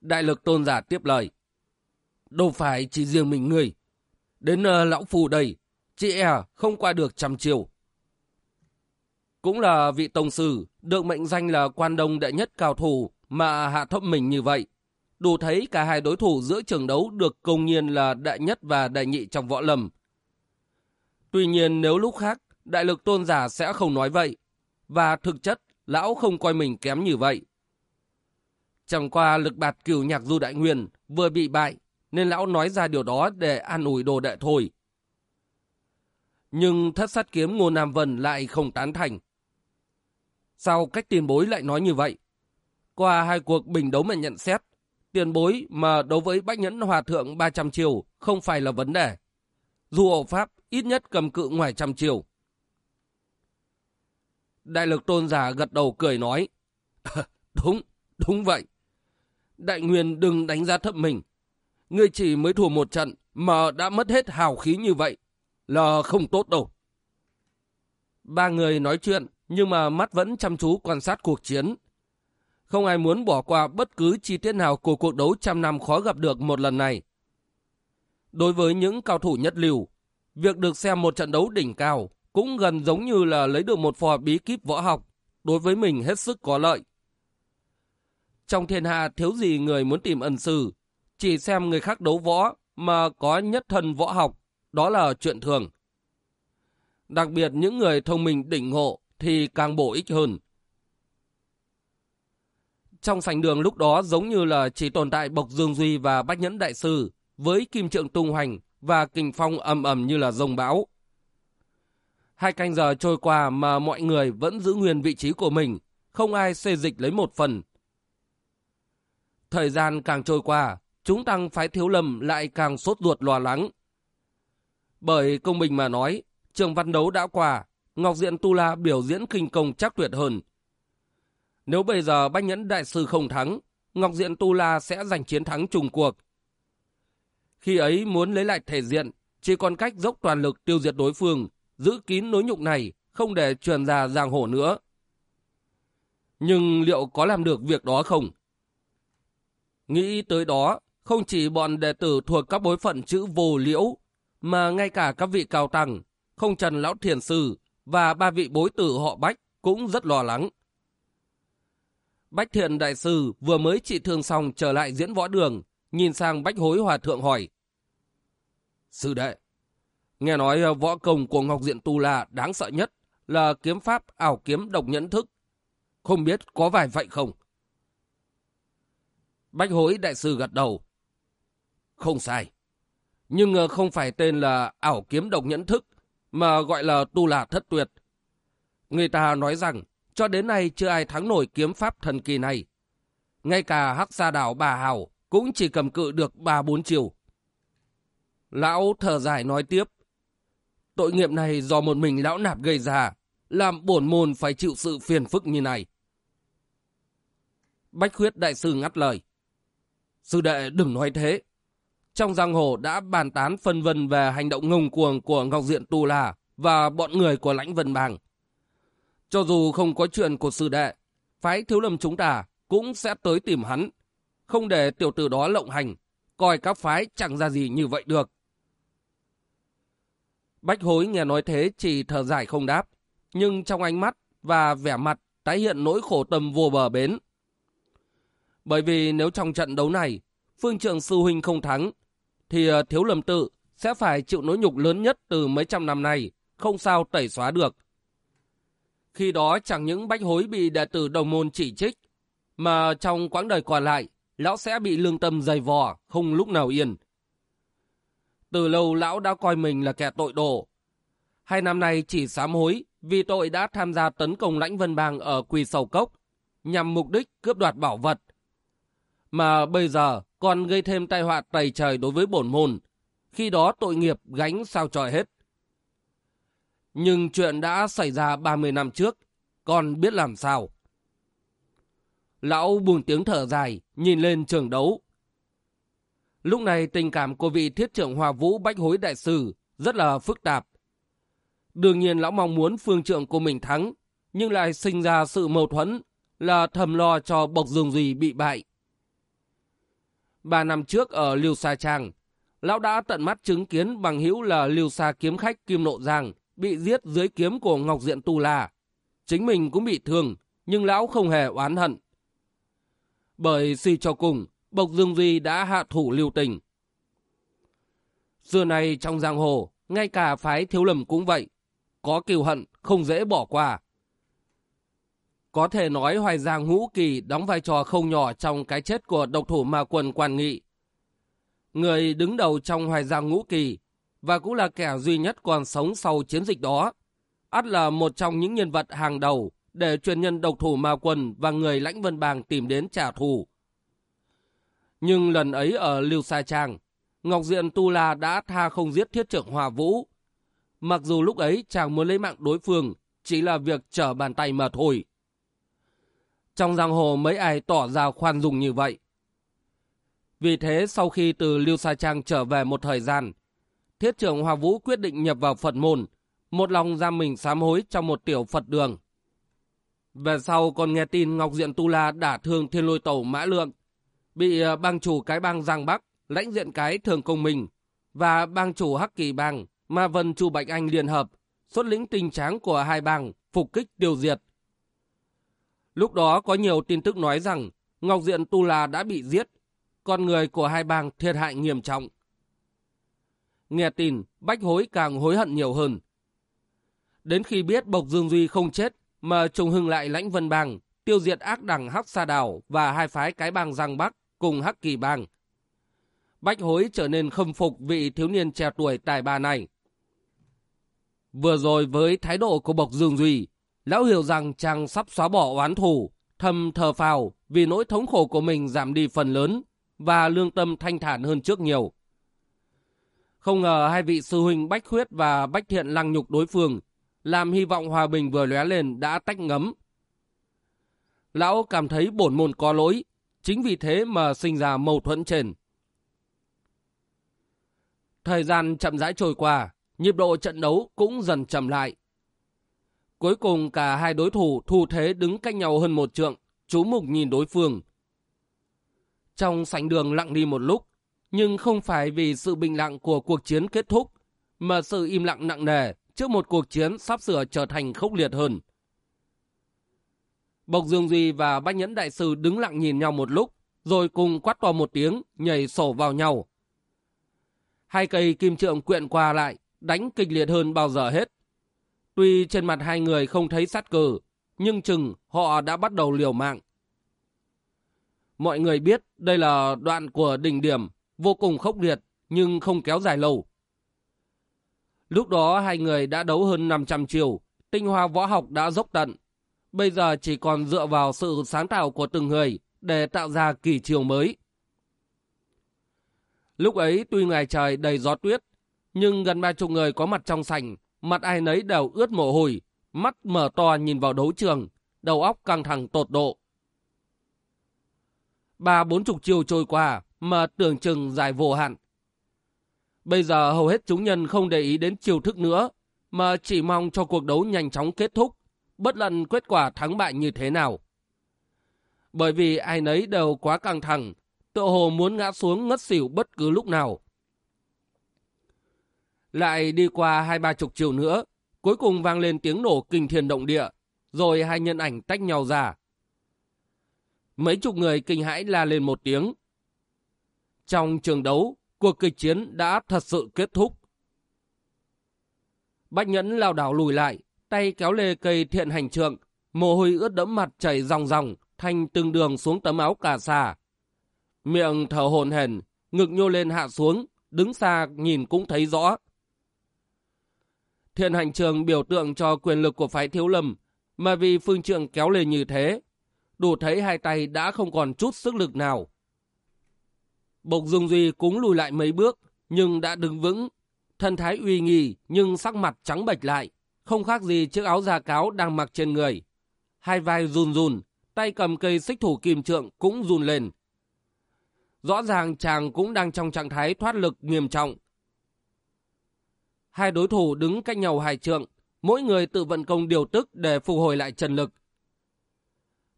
Đại lực tôn giả tiếp lời. Đâu phải chỉ riêng mình người. Đến uh, lão phù đây, chị e không qua được trăm chiều. Cũng là vị tông sư, được mệnh danh là quan đông đệ nhất cao thủ mà hạ thấp mình như vậy. Đủ thấy cả hai đối thủ giữa trường đấu được công nhiên là đại nhất và đại nhị trong võ lâm. Tuy nhiên nếu lúc khác, đại lực tôn giả sẽ không nói vậy. Và thực chất, lão không coi mình kém như vậy. Chẳng qua lực bạt cửu nhạc du đại nguyên vừa bị bại, nên lão nói ra điều đó để an ủi đồ đệ thôi. Nhưng thất sát kiếm Ngô Nam Vân lại không tán thành. Sao cách tiền bối lại nói như vậy? Qua hai cuộc bình đấu mà nhận xét, tiền bối mà đối với bách nhẫn hòa thượng 300 chiều không phải là vấn đề. Dù hộ pháp ít nhất cầm cự ngoài trăm chiều. Đại lực tôn giả gật đầu cười nói. đúng, đúng vậy. Đại Nguyên đừng đánh giá thấp mình. Ngươi chỉ mới thua một trận mà đã mất hết hào khí như vậy. Là không tốt đâu. Ba người nói chuyện nhưng mà mắt vẫn chăm chú quan sát cuộc chiến. Không ai muốn bỏ qua bất cứ chi tiết nào của cuộc đấu trăm năm khó gặp được một lần này. Đối với những cao thủ nhất lưu, việc được xem một trận đấu đỉnh cao cũng gần giống như là lấy được một phò bí kíp võ học, đối với mình hết sức có lợi. Trong thiên hạ thiếu gì người muốn tìm ân sư, chỉ xem người khác đấu võ mà có nhất thân võ học, đó là chuyện thường. Đặc biệt những người thông minh đỉnh ngộ thì càng bổ ích hơn. Trong sảnh đường lúc đó giống như là chỉ tồn tại Bộc Dương Duy và Bách Nhẫn Đại Sư với Kim Trượng Tung Hoành và Kình Phong ầm ầm như là rồng bão. Hai canh giờ trôi qua mà mọi người vẫn giữ nguyên vị trí của mình, không ai xê dịch lấy một phần. Thời gian càng trôi qua, chúng tăng phái thiếu lầm lại càng sốt ruột lo lắng. Bởi công bình mà nói, trường văn đấu đã qua, Ngọc Diện Tu La biểu diễn kinh công chắc tuyệt hơn. Nếu bây giờ Bách Nhẫn Đại Sư không thắng, Ngọc Diện Tu La sẽ giành chiến thắng trùng cuộc. Khi ấy muốn lấy lại thể diện, chỉ còn cách dốc toàn lực tiêu diệt đối phương, giữ kín nối nhục này, không để truyền ra giang hổ nữa. Nhưng liệu có làm được việc đó không? Nghĩ tới đó, không chỉ bọn đệ tử thuộc các bối phận chữ vô liễu, mà ngay cả các vị cao tăng, không trần lão thiền sư và ba vị bối tử họ Bách cũng rất lo lắng. Bách thiện đại sư vừa mới trị thương xong trở lại diễn võ đường, nhìn sang Bách hối hòa thượng hỏi. Sư đệ, nghe nói ờ, võ công của Ngọc Diện Tu La đáng sợ nhất là kiếm pháp ảo kiếm độc nhẫn thức. Không biết có vài vậy không? Bách hối đại sư gật đầu. Không sai. Nhưng ờ, không phải tên là ảo kiếm độc nhẫn thức, mà gọi là tu là thất tuyệt. Người ta nói rằng, cho đến nay chưa ai thắng nổi kiếm pháp thần kỳ này. Ngay cả hắc sa đảo bà Hào cũng chỉ cầm cự được ba bốn chiều. Lão thở dài nói tiếp. Tội nghiệp này do một mình lão nạp gây ra, làm bổn môn phải chịu sự phiền phức như này. Bách khuyết đại sư ngắt lời. Sư đệ đừng nói thế. Trong giang hồ đã bàn tán phân vân về hành động ngông cuồng của Ngọc Diện Tu La và bọn người của lãnh vân bang. Cho dù không có chuyện của sư đệ, phái thiếu lâm chúng ta cũng sẽ tới tìm hắn. Không để tiểu tử đó lộng hành, coi các phái chẳng ra gì như vậy được. Bách hối nghe nói thế chỉ thở dài không đáp, nhưng trong ánh mắt và vẻ mặt tái hiện nỗi khổ tâm vô bờ bến. Bởi vì nếu trong trận đấu này, phương trưởng sư huynh không thắng, thì ờ, thiếu lầm tự sẽ phải chịu nỗi nhục lớn nhất từ mấy trăm năm nay, không sao tẩy xóa được. Khi đó chẳng những bách hối bị đệ tử đồng môn chỉ trích, mà trong quãng đời còn lại, lão sẽ bị lương tâm dày vò, không lúc nào yên. Từ lâu lão đã coi mình là kẻ tội đồ. Hai năm nay chỉ sám hối vì tội đã tham gia tấn công lãnh vân bang ở quỳ sầu cốc, nhằm mục đích cướp đoạt bảo vật. Mà bây giờ còn gây thêm tai họa tày trời đối với bổn môn, khi đó tội nghiệp gánh sao trời hết. Nhưng chuyện đã xảy ra 30 năm trước, còn biết làm sao. Lão buồn tiếng thở dài, nhìn lên trường đấu. Lúc này tình cảm của vị thiết trưởng Hòa Vũ Bách Hối Đại Sư rất là phức tạp. Đương nhiên lão mong muốn phương trưởng của mình thắng, nhưng lại sinh ra sự mâu thuẫn là thầm lo cho Bộc Dương Duy bị bại. Ba năm trước ở Liêu Sa Trang, lão đã tận mắt chứng kiến bằng hữu là Liêu Sa kiếm khách Kim Nộ Giang bị giết dưới kiếm của Ngọc Diện Tu La. Chính mình cũng bị thương, nhưng lão không hề oán hận. Bởi suy cho cùng, Bộc Dương Duy đã hạ thủ lưu tình. Xưa này trong giang hồ, ngay cả phái thiếu lầm cũng vậy. Có kiều hận, không dễ bỏ qua. Có thể nói Hoài Giang Ngũ Kỳ đóng vai trò không nhỏ trong cái chết của độc thủ ma quần quan nghị. Người đứng đầu trong Hoài Giang Ngũ Kỳ và cũng là kẻ duy nhất còn sống sau chiến dịch đó. Át là một trong những nhân vật hàng đầu để truyền nhân độc thủ ma quân và người lãnh vân bàng tìm đến trả thù. Nhưng lần ấy ở Lưu Sa Trang, Ngọc Diện Tu La đã tha không giết thiết trưởng Hòa Vũ. Mặc dù lúc ấy chàng muốn lấy mạng đối phương, chỉ là việc trở bàn tay mà thôi. Trong giang hồ mấy ai tỏ ra khoan dung như vậy. Vì thế sau khi từ Lưu Sa Trang trở về một thời gian, Thiết trưởng Hòa Vũ quyết định nhập vào Phật môn, một lòng ra mình sám hối trong một tiểu Phật đường. Về sau còn nghe tin Ngọc Diện Tu La đả thương thiên lôi tẩu Mã Lượng, bị ờ, bang chủ cái bang Giang Bắc, lãnh diện cái thường công mình, và bang chủ Hắc Kỳ Bang, Ma Vân Chu Bạch Anh liên hợp, xuất lĩnh tình tráng của hai bang, phục kích tiêu diệt. Lúc đó có nhiều tin tức nói rằng Ngọc Diện Tu La đã bị giết, con người của hai bang thiệt hại nghiêm trọng. Nghe tin, Bách Hối càng hối hận nhiều hơn. Đến khi biết Bộc Dương Duy không chết, mà trùng hưng lại lãnh vân bang, tiêu diệt ác đẳng Hắc Sa Đảo và hai phái cái bang Giang Bắc cùng Hắc Kỳ bang. Bách hối trở nên khâm phục vị thiếu niên trẻ tuổi tài ba này. Vừa rồi với thái độ của Bộc Dương Duy, lão hiểu rằng chàng sắp xóa bỏ oán thù, thầm thờ phào vì nỗi thống khổ của mình giảm đi phần lớn và lương tâm thanh thản hơn trước nhiều. Không ngờ hai vị sư huynh Bách Khuyết và Bách Thiện lăng nhục đối phương, làm hy vọng hòa bình vừa lóe lên đã tách ngấm. Lão cảm thấy bổn môn có lỗi, chính vì thế mà sinh ra mâu thuẫn trên. Thời gian chậm rãi trôi qua, nhịp độ trận đấu cũng dần chậm lại. Cuối cùng cả hai đối thủ thu thế đứng cách nhau hơn một trượng, chú mục nhìn đối phương. Trong sảnh đường lặng đi một lúc, nhưng không phải vì sự bình lặng của cuộc chiến kết thúc, mà sự im lặng nặng nề trước một cuộc chiến sắp sửa trở thành khốc liệt hơn. Bộc Dương Duy và Bách Nhẫn Đại Sư đứng lặng nhìn nhau một lúc, rồi cùng quát to một tiếng, nhảy sổ vào nhau. Hai cây kim trượng quyện qua lại, đánh kịch liệt hơn bao giờ hết. Tuy trên mặt hai người không thấy sát cử, nhưng chừng họ đã bắt đầu liều mạng. Mọi người biết đây là đoạn của đỉnh điểm, vô cùng khốc liệt, nhưng không kéo dài lâu. Lúc đó hai người đã đấu hơn 500 chiều, tinh hoa võ học đã dốc tận. Bây giờ chỉ còn dựa vào sự sáng tạo của từng người để tạo ra kỳ chiều mới. Lúc ấy tuy ngoài trời đầy gió tuyết, nhưng gần ba chục người có mặt trong sảnh, mặt ai nấy đều ướt mồ hôi, mắt mở to nhìn vào đấu trường, đầu óc căng thẳng tột độ. Ba bốn chục chiều trôi qua mà tưởng chừng dài vô hạn. Bây giờ hầu hết chúng nhân không để ý đến chiều thức nữa, mà chỉ mong cho cuộc đấu nhanh chóng kết thúc, bất luận kết quả thắng bại như thế nào. Bởi vì ai nấy đều quá căng thẳng, tựa hồ muốn ngã xuống ngất xỉu bất cứ lúc nào. Lại đi qua hai ba chục chiều nữa, cuối cùng vang lên tiếng nổ kinh thiên động địa, rồi hai nhân ảnh tách nhau ra. Mấy chục người kinh hãi la lên một tiếng. Trong trường đấu, cuộc kịch chiến đã thật sự kết thúc. Bách Nhẫn lao đảo lùi lại, tay kéo lê cây thiện hành trượng, mồ hôi ướt đẫm mặt chảy ròng ròng, thành từng đường xuống tấm áo cà sa. Miệng thở hồn hển, ngực nhô lên hạ xuống, đứng xa nhìn cũng thấy rõ. Thiện hành trường biểu tượng cho quyền lực của phái thiếu lâm, mà vì phương trượng kéo lên như thế, đủ thấy hai tay đã không còn chút sức lực nào. Bộc Dương Duy cũng lùi lại mấy bước, nhưng đã đứng vững. Thân thái uy nghi nhưng sắc mặt trắng bệch lại, không khác gì chiếc áo da cáo đang mặc trên người. Hai vai run run, tay cầm cây xích thủ kim trượng cũng run lên. Rõ ràng chàng cũng đang trong trạng thái thoát lực nghiêm trọng. Hai đối thủ đứng cách nhau hai trượng, mỗi người tự vận công điều tức để phục hồi lại trần lực.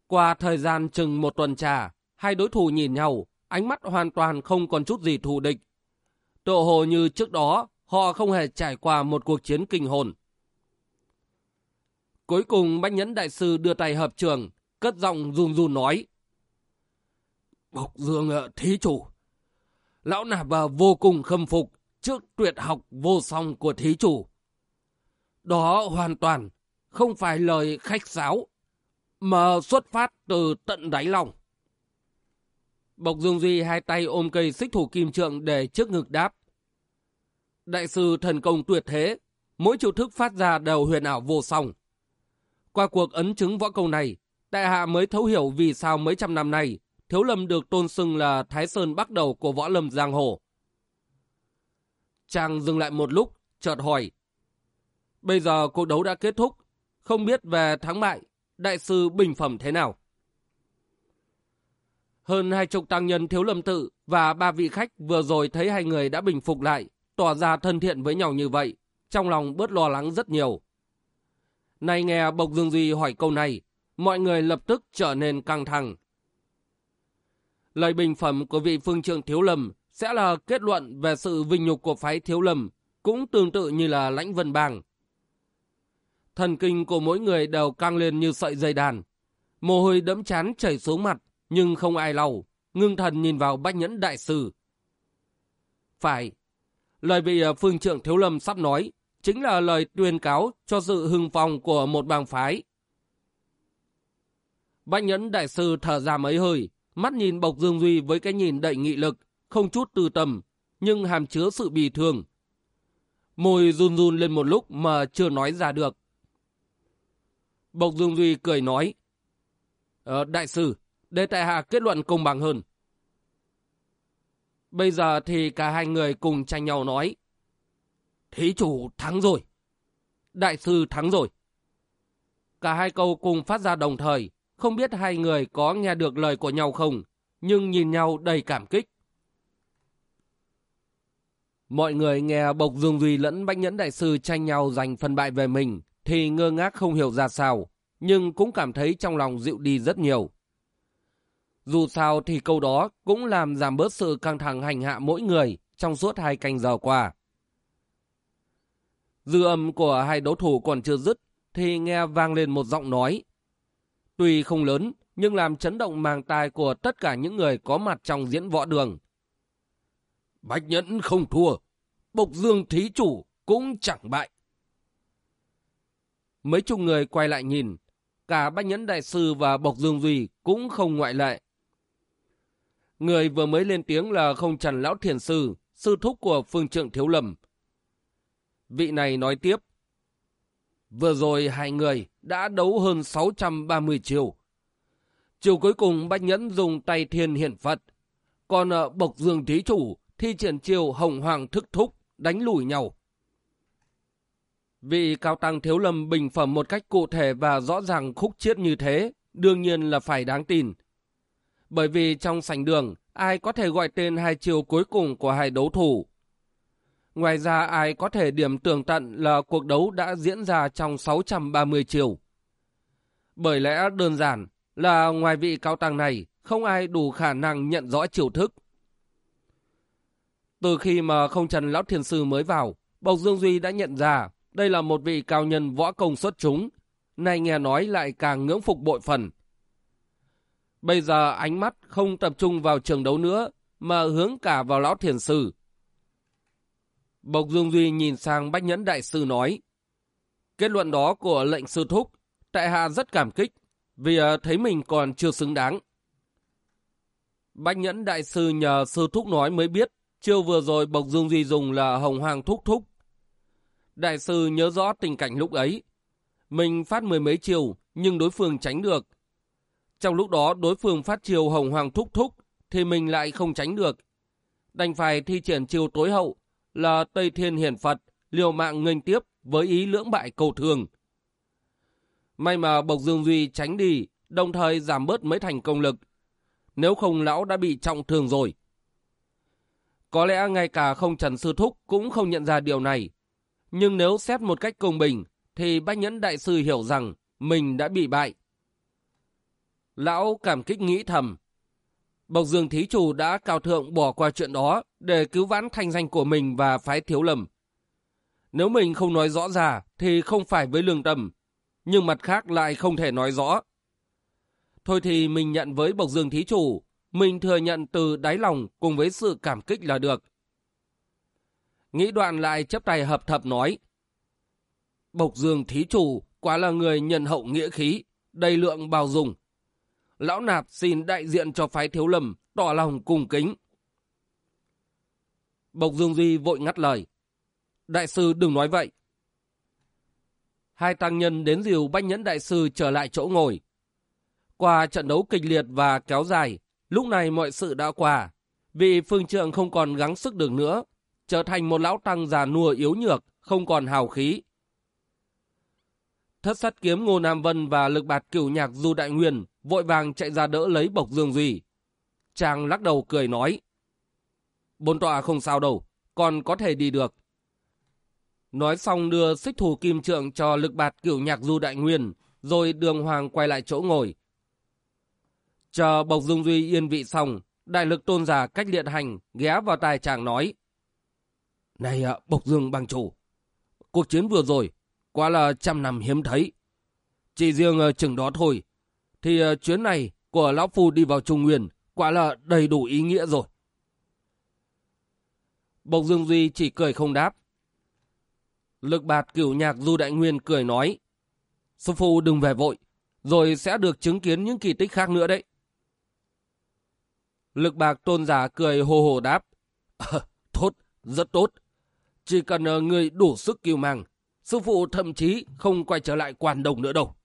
Qua thời gian chừng một tuần trà, hai đối thủ nhìn nhau, ánh mắt hoàn toàn không còn chút gì thù địch. Tự hồ như trước đó, họ không hề trải qua một cuộc chiến kinh hồn. Cuối cùng Bách Nhẫn Đại Sư đưa tay hợp trường, cất giọng run run nói. Bộc Dương thí chủ, lão nạp vô cùng khâm phục trước tuyệt học vô song của thí chủ. Đó hoàn toàn không phải lời khách sáo, mà xuất phát từ tận đáy lòng. Bộc Dương Duy hai tay ôm cây xích thủ kim trượng để trước ngực đáp. Đại sư thần công tuyệt thế, mỗi chiêu thức phát ra đều huyền ảo vô song. Qua cuộc ấn chứng võ công này, đại hạ mới thấu hiểu vì sao mấy trăm năm nay Thiếu Lâm được tôn xưng là Thái Sơn bắt đầu của võ lâm giang hồ. Chàng dừng lại một lúc, chợt hỏi. Bây giờ cuộc đấu đã kết thúc, không biết về thắng bại, đại sư bình phẩm thế nào? Hơn hai chục tăng nhân thiếu lâm tự và ba vị khách vừa rồi thấy hai người đã bình phục lại, tỏ ra thân thiện với nhau như vậy, trong lòng bớt lo lắng rất nhiều. Nay nghe Bộc Dương Duy hỏi câu này, mọi người lập tức trở nên căng thẳng. Lời bình phẩm của vị phương trượng thiếu lâm sẽ là kết luận về sự vinh nhục của phái thiếu lâm, cũng tương tự như là lãnh vân bang. Thần kinh của mỗi người đều căng lên như sợi dây đàn. Mồ hôi đẫm chán chảy xuống mặt, nhưng không ai lau, ngưng thần nhìn vào bách nhẫn đại sư. Phải, lời vị ờ, phương trượng thiếu lâm sắp nói, chính là lời tuyên cáo cho sự hưng phong của một bang phái. Bách nhẫn đại sư thở ra mấy hơi, mắt nhìn Bộc Dương Duy với cái nhìn đầy nghị lực, không chút tư tầm, nhưng hàm chứa sự bì thường. Môi run run lên một lúc mà chưa nói ra được. Bộc Dương Duy cười nói, ờ, Đại sư, để tại hạ kết luận công bằng hơn. Bây giờ thì cả hai người cùng tranh nhau nói, Thí chủ thắng rồi. Đại sư thắng rồi. Cả hai câu cùng phát ra đồng thời, không biết hai người có nghe được lời của nhau không, nhưng nhìn nhau đầy cảm kích. Mọi người nghe Bộc Dương Duy lẫn Bách Nhẫn Đại Sư tranh nhau giành phân bại về mình, thì ngơ ngác không hiểu ra sao, nhưng cũng cảm thấy trong lòng dịu đi rất nhiều. Dù sao thì câu đó cũng làm giảm bớt sự căng thẳng hành hạ mỗi người trong suốt hai canh giờ qua. Dư âm của hai đấu thủ còn chưa dứt, thì nghe vang lên một giọng nói. Tuy không lớn, nhưng làm chấn động màng tai của tất cả những người có mặt trong diễn võ đường. Bạch Nhẫn không thua, Bộc Dương Thí Chủ cũng chẳng bại. Mấy chục người quay lại nhìn, cả Bạch Nhẫn Đại Sư và Bộc Dương Duy cũng không ngoại lệ. Người vừa mới lên tiếng là không trần lão thiền sư, sư thúc của phương trượng thiếu lầm. Vị này nói tiếp. Vừa rồi hai người đã đấu hơn 630 chiều. Chiều cuối cùng Bách Nhẫn dùng tay thiên hiện Phật. Còn ở Bộc Dương Thí Chủ thi triển chiều hồng hoàng thức thúc, đánh lùi nhau. Vị cao tăng thiếu lâm bình phẩm một cách cụ thể và rõ ràng khúc chiết như thế, đương nhiên là phải đáng tin. Bởi vì trong sảnh đường, ai có thể gọi tên hai chiều cuối cùng của hai đấu thủ. Ngoài ra ai có thể điểm tường tận là cuộc đấu đã diễn ra trong 630 chiều. Bởi lẽ đơn giản là ngoài vị cao tăng này, không ai đủ khả năng nhận rõ chiều thức. Từ khi mà không trần lão thiền sư mới vào, Bộc Dương Duy đã nhận ra đây là một vị cao nhân võ công xuất chúng, nay nghe nói lại càng ngưỡng phục bội phần. Bây giờ ánh mắt không tập trung vào trường đấu nữa, mà hướng cả vào lão thiền sư. Bộc Dương Duy nhìn sang Bách Nhẫn Đại Sư nói, kết luận đó của lệnh sư thúc, tại hạ rất cảm kích, vì ờ, thấy mình còn chưa xứng đáng. Bách Nhẫn Đại Sư nhờ sư thúc nói mới biết, chiêu vừa rồi Bộc Dương Duy dùng là hồng hoàng thúc thúc. Đại sư nhớ rõ tình cảnh lúc ấy. Mình phát mười mấy chiều, nhưng đối phương tránh được. Trong lúc đó đối phương phát chiều hồng hoàng thúc thúc, thì mình lại không tránh được. Đành phải thi triển chiều tối hậu là Tây Thiên Hiển Phật, liều mạng nghênh tiếp với ý lưỡng bại cầu thường. May mà Bộc Dương Duy tránh đi, đồng thời giảm bớt mấy thành công lực. Nếu không lão đã bị trọng thương rồi. Có lẽ ngay cả không Trần Sư Thúc cũng không nhận ra điều này. Nhưng nếu xét một cách công bình, thì Bách Nhẫn Đại Sư hiểu rằng mình đã bị bại. Lão cảm kích nghĩ thầm. Bộc Dương Thí Chủ đã cao thượng bỏ qua chuyện đó để cứu vãn thanh danh của mình và phái thiếu lầm. Nếu mình không nói rõ ra thì không phải với lương tâm, nhưng mặt khác lại không thể nói rõ. Thôi thì mình nhận với Bộc Dương Thí Chủ mình thừa nhận từ đáy lòng cùng với sự cảm kích là được. Nghĩ đoạn lại chấp tay hợp thập nói. Bộc dương thí chủ quả là người nhân hậu nghĩa khí, đầy lượng bao dung. Lão nạp xin đại diện cho phái thiếu lầm, tỏ lòng cung kính. Bộc dương duy vội ngắt lời. Đại sư đừng nói vậy. Hai tăng nhân đến dìu bách nhẫn đại sư trở lại chỗ ngồi. Qua trận đấu kịch liệt và kéo dài, Lúc này mọi sự đã qua, vì phương trượng không còn gắng sức được nữa, trở thành một lão tăng già nua yếu nhược, không còn hào khí. Thất sát kiếm Ngô Nam Vân và lực bạt cửu nhạc Du Đại Nguyên vội vàng chạy ra đỡ lấy bộc Dương Duy. Chàng lắc đầu cười nói, Bồn tọa không sao đâu, còn có thể đi được. Nói xong đưa xích thủ kim trượng cho lực bạt cửu nhạc Du Đại Nguyên, rồi đường hoàng quay lại chỗ ngồi, Chờ Bộc dương Duy yên vị xong, đại lực tôn giả cách liện hành ghé vào tai chàng nói. Này ạ, Bộc Dương bằng chủ, cuộc chiến vừa rồi, quá là trăm năm hiếm thấy. Chỉ riêng ờ, chừng đó thôi, thì ờ, chuyến này của Lão Phu đi vào Trung Nguyên quả là đầy đủ ý nghĩa rồi. Bộc Dương Duy chỉ cười không đáp. Lực bạt cửu nhạc Du Đại Nguyên cười nói. Sư phụ đừng về vội, rồi sẽ được chứng kiến những kỳ tích khác nữa đấy. Lực bạc tôn giả cười hồ hồ đáp. À, tốt, rất tốt. Chỉ cần ờ, người đủ sức kiêu mang, sư phụ thậm chí không quay trở lại quan đồng nữa đâu.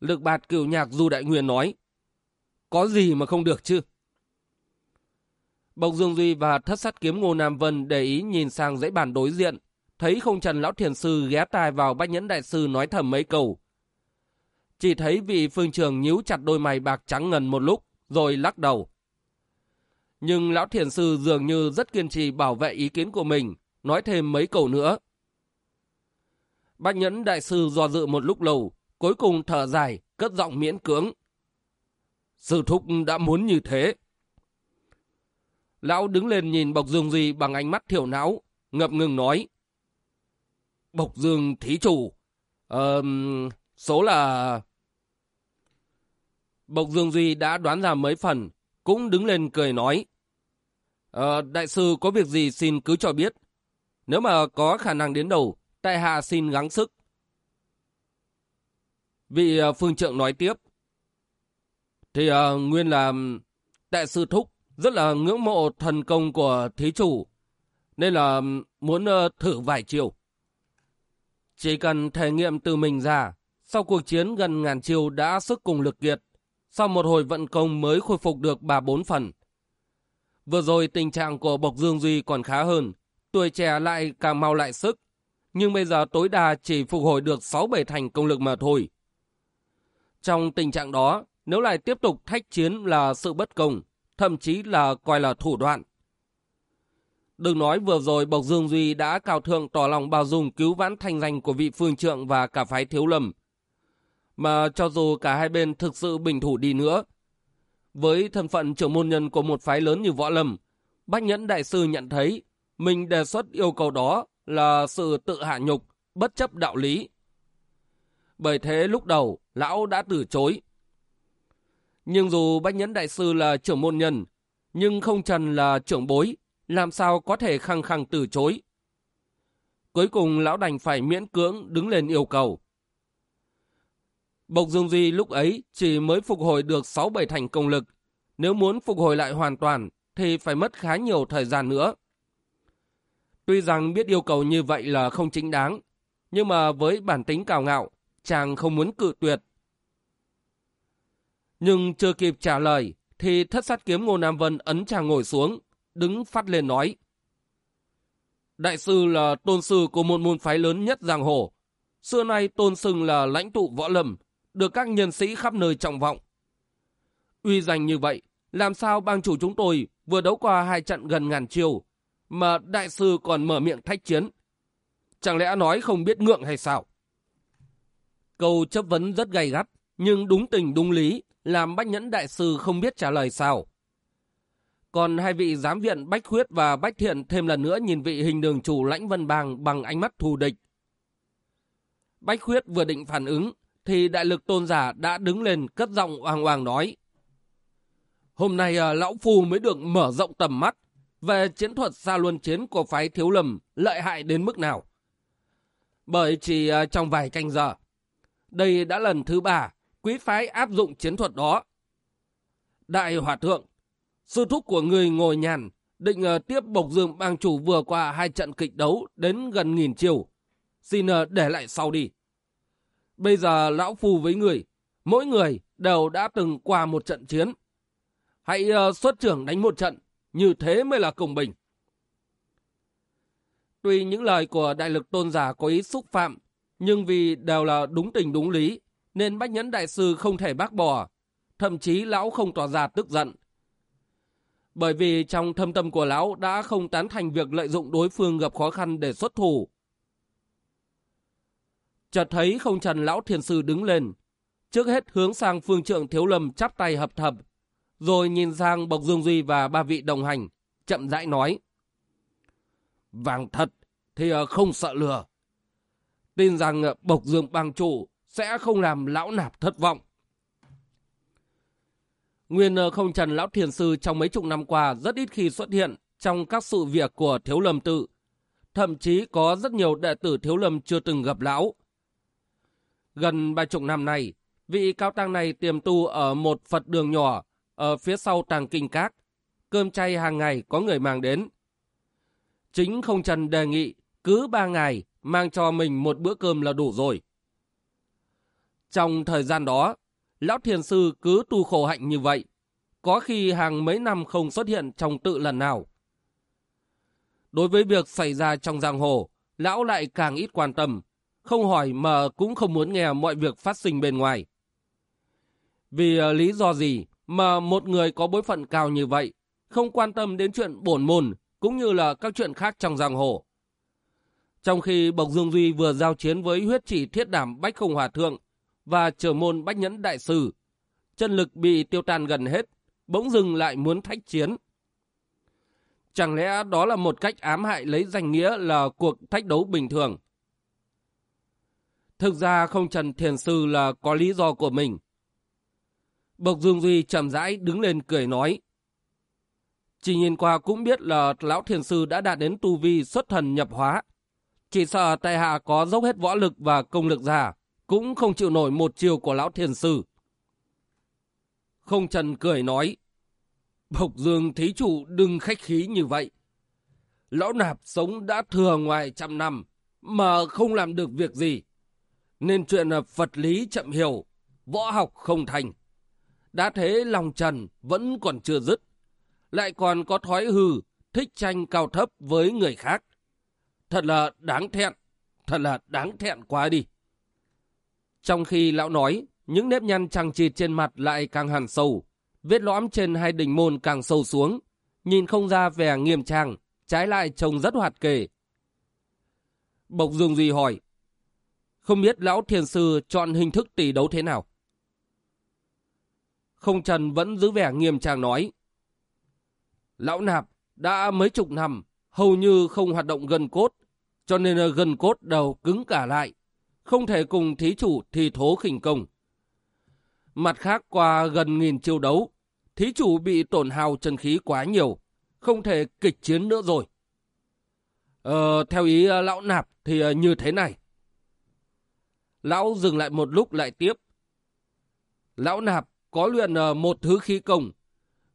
Lực bạt cửu nhạc Du Đại Nguyên nói. Có gì mà không được chứ? Bộc Dương Duy và thất sát kiếm Ngô Nam Vân để ý nhìn sang dãy bàn đối diện, thấy không trần lão thiền sư ghé tai vào bách nhẫn đại sư nói thầm mấy câu. Chỉ thấy vị phương trường nhíu chặt đôi mày bạc trắng ngần một lúc, rồi lắc đầu. Nhưng lão thiền sư dường như rất kiên trì bảo vệ ý kiến của mình, nói thêm mấy câu nữa. Bách nhẫn đại sư do dự một lúc lâu, cuối cùng thở dài, cất giọng miễn cưỡng. Sư thúc đã muốn như thế. Lão đứng lên nhìn Bộc Dương Duy bằng ánh mắt thiểu não, ngập ngừng nói. Bộc Dương thí chủ, uh, số là... Bộc Dương Duy đã đoán ra mấy phần, cũng đứng lên cười nói. Ờ, đại sư có việc gì xin cứ cho biết. Nếu mà có khả năng đến đầu, tại hạ xin gắng sức. Vị à, phương trượng nói tiếp. Thì uh, nguyên là đại sư Thúc rất là ngưỡng mộ thần công của thí chủ, nên là muốn uh, thử vài chiều. Chỉ cần thể nghiệm từ mình ra, sau cuộc chiến gần ngàn chiều đã sức cùng lực kiệt, sau một hồi vận công mới khôi phục được bà bốn phần. Vừa rồi tình trạng của Bộc Dương Duy còn khá hơn, tuổi trẻ lại càng mau lại sức, nhưng bây giờ tối đa chỉ phục hồi được 6-7 thành công lực mà thôi. Trong tình trạng đó, nếu lại tiếp tục thách chiến là sự bất công, thậm chí là coi là thủ đoạn. Đừng nói vừa rồi Bộc Dương Duy đã cao thượng tỏ lòng bao dung cứu vãn thanh danh của vị phương trượng và cả phái thiếu lầm. Mà cho dù cả hai bên thực sự bình thủ đi nữa, với thân phận trưởng môn nhân của một phái lớn như Võ Lâm, Bách Nhẫn Đại Sư nhận thấy mình đề xuất yêu cầu đó là sự tự hạ nhục, bất chấp đạo lý. Bởi thế lúc đầu, lão đã từ chối. Nhưng dù Bách Nhẫn Đại Sư là trưởng môn nhân, nhưng không trần là trưởng bối, làm sao có thể khăng khăng từ chối. Cuối cùng lão đành phải miễn cưỡng đứng lên yêu cầu. Bộc Dương Duy lúc ấy chỉ mới phục hồi được 6-7 thành công lực. Nếu muốn phục hồi lại hoàn toàn thì phải mất khá nhiều thời gian nữa. Tuy rằng biết yêu cầu như vậy là không chính đáng, nhưng mà với bản tính cào ngạo, chàng không muốn cự tuyệt. Nhưng chưa kịp trả lời, thì thất sát kiếm Ngô Nam Vân ấn chàng ngồi xuống, đứng phát lên nói. Đại sư là tôn sư của một môn phái lớn nhất giang hồ. Xưa nay tôn sưng là lãnh tụ võ lâm, được các nhân sĩ khắp nơi trọng vọng. Uy danh như vậy, làm sao bang chủ chúng tôi vừa đấu qua hai trận gần ngàn chiều, mà đại sư còn mở miệng thách chiến? Chẳng lẽ nói không biết ngượng hay sao? Câu chấp vấn rất gay gắt, nhưng đúng tình đúng lý, làm bách nhẫn đại sư không biết trả lời sao. Còn hai vị giám viện Bách Khuyết và Bách Thiện thêm lần nữa nhìn vị hình đường chủ lãnh vân bang bằng ánh mắt thù địch. Bách Khuyết vừa định phản ứng, thì đại lực tôn giả đã đứng lên cất giọng hoàng hoàng nói. Hôm nay à, lão phu mới được mở rộng tầm mắt về chiến thuật xa luân chiến của phái thiếu lầm lợi hại đến mức nào. Bởi chỉ à, trong vài canh giờ, đây đã lần thứ ba quý phái áp dụng chiến thuật đó. Đại hòa thượng, sư thúc của người ngồi nhàn, định ờ, tiếp bộc dương bang chủ vừa qua hai trận kịch đấu đến gần nghìn chiều. Xin ờ, để lại sau đi. Bây giờ lão phù với người, mỗi người đều đã từng qua một trận chiến. Hãy ờ, xuất trưởng đánh một trận, như thế mới là công bình. Tuy những lời của đại lực tôn giả có ý xúc phạm, nhưng vì đều là đúng tình đúng lý, nên Bách Nhẫn Đại Sư không thể bác bỏ. Thậm chí lão không tỏ ra tức giận. Bởi vì trong thâm tâm của lão đã không tán thành việc lợi dụng đối phương gặp khó khăn để xuất thủ. Chợt thấy không trần lão thiền sư đứng lên. Trước hết hướng sang phương trượng thiếu lâm chắp tay hợp thập. Rồi nhìn sang Bộc Dương Duy và ba vị đồng hành. Chậm rãi nói. Vàng thật thì ờ, không sợ lừa. Tin rằng ờ, Bộc Dương bang chủ sẽ không làm lão nạp thất vọng. Nguyên ờ, không trần lão thiền sư trong mấy chục năm qua rất ít khi xuất hiện trong các sự việc của thiếu lâm tự. thậm chí có rất nhiều đệ tử thiếu lâm chưa từng gặp lão. Gần ba chục năm nay, vị cao tăng này tiềm tu ở một Phật đường nhỏ ở phía sau tàng kinh các. Cơm chay hàng ngày có người mang đến. Chính không trần đề nghị cứ ba ngày mang cho mình một bữa cơm là đủ rồi. Trong thời gian đó, Lão Thiền Sư cứ tu khổ hạnh như vậy, có khi hàng mấy năm không xuất hiện trong tự lần nào. Đối với việc xảy ra trong giang hồ, Lão lại càng ít quan tâm, không hỏi mà cũng không muốn nghe mọi việc phát sinh bên ngoài. Vì à, lý do gì mà một người có bối phận cao như vậy, không quan tâm đến chuyện bổn môn cũng như là các chuyện khác trong giang hồ. Trong khi Bộc Dương Duy vừa giao chiến với huyết chỉ thiết đảm Bách Không Hòa Thượng và trở môn Bách Nhẫn Đại Sư, chân lực bị tiêu tan gần hết, bỗng dừng lại muốn thách chiến. Chẳng lẽ đó là một cách ám hại lấy danh nghĩa là cuộc thách đấu bình thường? Thực ra không Trần Thiền Sư là có lý do của mình. Bộc Dương Duy chậm rãi đứng lên cười nói. Chỉ nhìn qua cũng biết là Lão Thiền Sư đã đạt đến tu vi xuất thần nhập hóa. Chỉ sợ tại hạ có dốc hết võ lực và công lực ra, cũng không chịu nổi một chiều của Lão Thiền Sư. Không Trần cười nói. Bộc Dương Thí Chủ đừng khách khí như vậy. Lão Nạp sống đã thừa ngoài trăm năm, mà không làm được việc gì. Nên chuyện Phật lý chậm hiểu, võ học không thành. Đã thế lòng trần vẫn còn chưa dứt. Lại còn có thói hư, thích tranh cao thấp với người khác. Thật là đáng thẹn, thật là đáng thẹn quá đi. Trong khi lão nói, những nếp nhăn chằng chịt trên mặt lại càng hẳn sâu. Vết lõm trên hai đỉnh môn càng sâu xuống. Nhìn không ra vẻ nghiêm trang, trái lại trông rất hoạt kề. Bộc Dương Duy hỏi, không biết lão thiền sư chọn hình thức tỷ đấu thế nào? Không Trần vẫn giữ vẻ nghiêm trang nói. Lão nạp đã mấy chục năm, hầu như không hoạt động gần cốt, cho nên ờ, gần cốt đầu cứng cả lại, không thể cùng thí chủ thi thố khinh công. Mặt khác qua gần nghìn chiêu đấu, thí chủ bị tổn hào chân khí quá nhiều, không thể kịch chiến nữa rồi. Ờ, theo ý ờ, lão nạp thì ờ, như thế này. Lão dừng lại một lúc lại tiếp. Lão nạp có luyện một thứ khí công,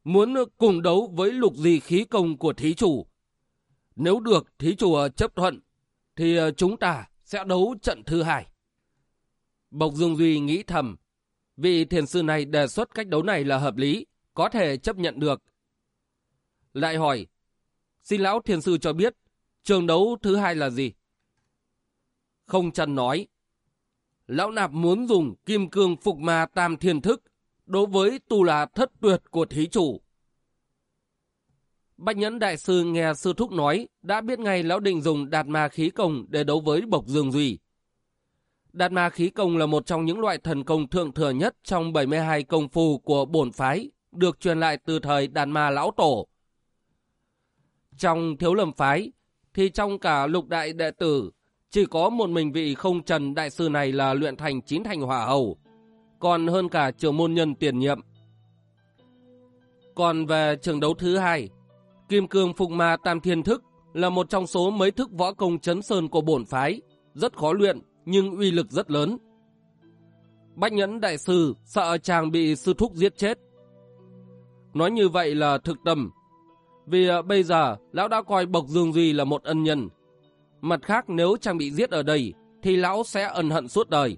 muốn cùng đấu với lục gì khí công của thí chủ. Nếu được thí chủ chấp thuận, thì ờ, chúng ta sẽ đấu trận thứ hai. Bộc Dương Duy nghĩ thầm, vị thiền sư này đề xuất cách đấu này là hợp lý, có thể chấp nhận được. Lại hỏi, xin lão thiền sư cho biết, trường đấu thứ hai là gì? Không chân nói, lão nạp muốn dùng kim cương phục ma tam thiên thức đối với tu là thất tuyệt của thí chủ. Bạch Nhẫn Đại Sư nghe Sư Thúc nói đã biết ngay lão định dùng đạt ma khí công để đấu với Bộc Dương Duy. Đạt ma khí công là một trong những loại thần công thượng thừa nhất trong 72 công phu của bổn phái, được truyền lại từ thời đạt ma lão tổ. Trong thiếu lâm phái, thì trong cả lục đại đệ tử, chỉ có một mình vị không trần đại sư này là luyện thành chín thành hỏa hầu, còn hơn cả trường môn nhân tiền nhiệm. Còn về trường đấu thứ hai, Kim Cương Phục Ma Tam Thiên Thức là một trong số mấy thức võ công chấn sơn của bổn phái, rất khó luyện nhưng uy lực rất lớn. Bách Nhẫn Đại Sư sợ chàng bị sư thúc giết chết. Nói như vậy là thực tâm, vì à, bây giờ lão đã coi Bộc Dương Duy là một ân nhân. Mặt khác nếu chàng bị giết ở đây thì lão sẽ ân hận suốt đời.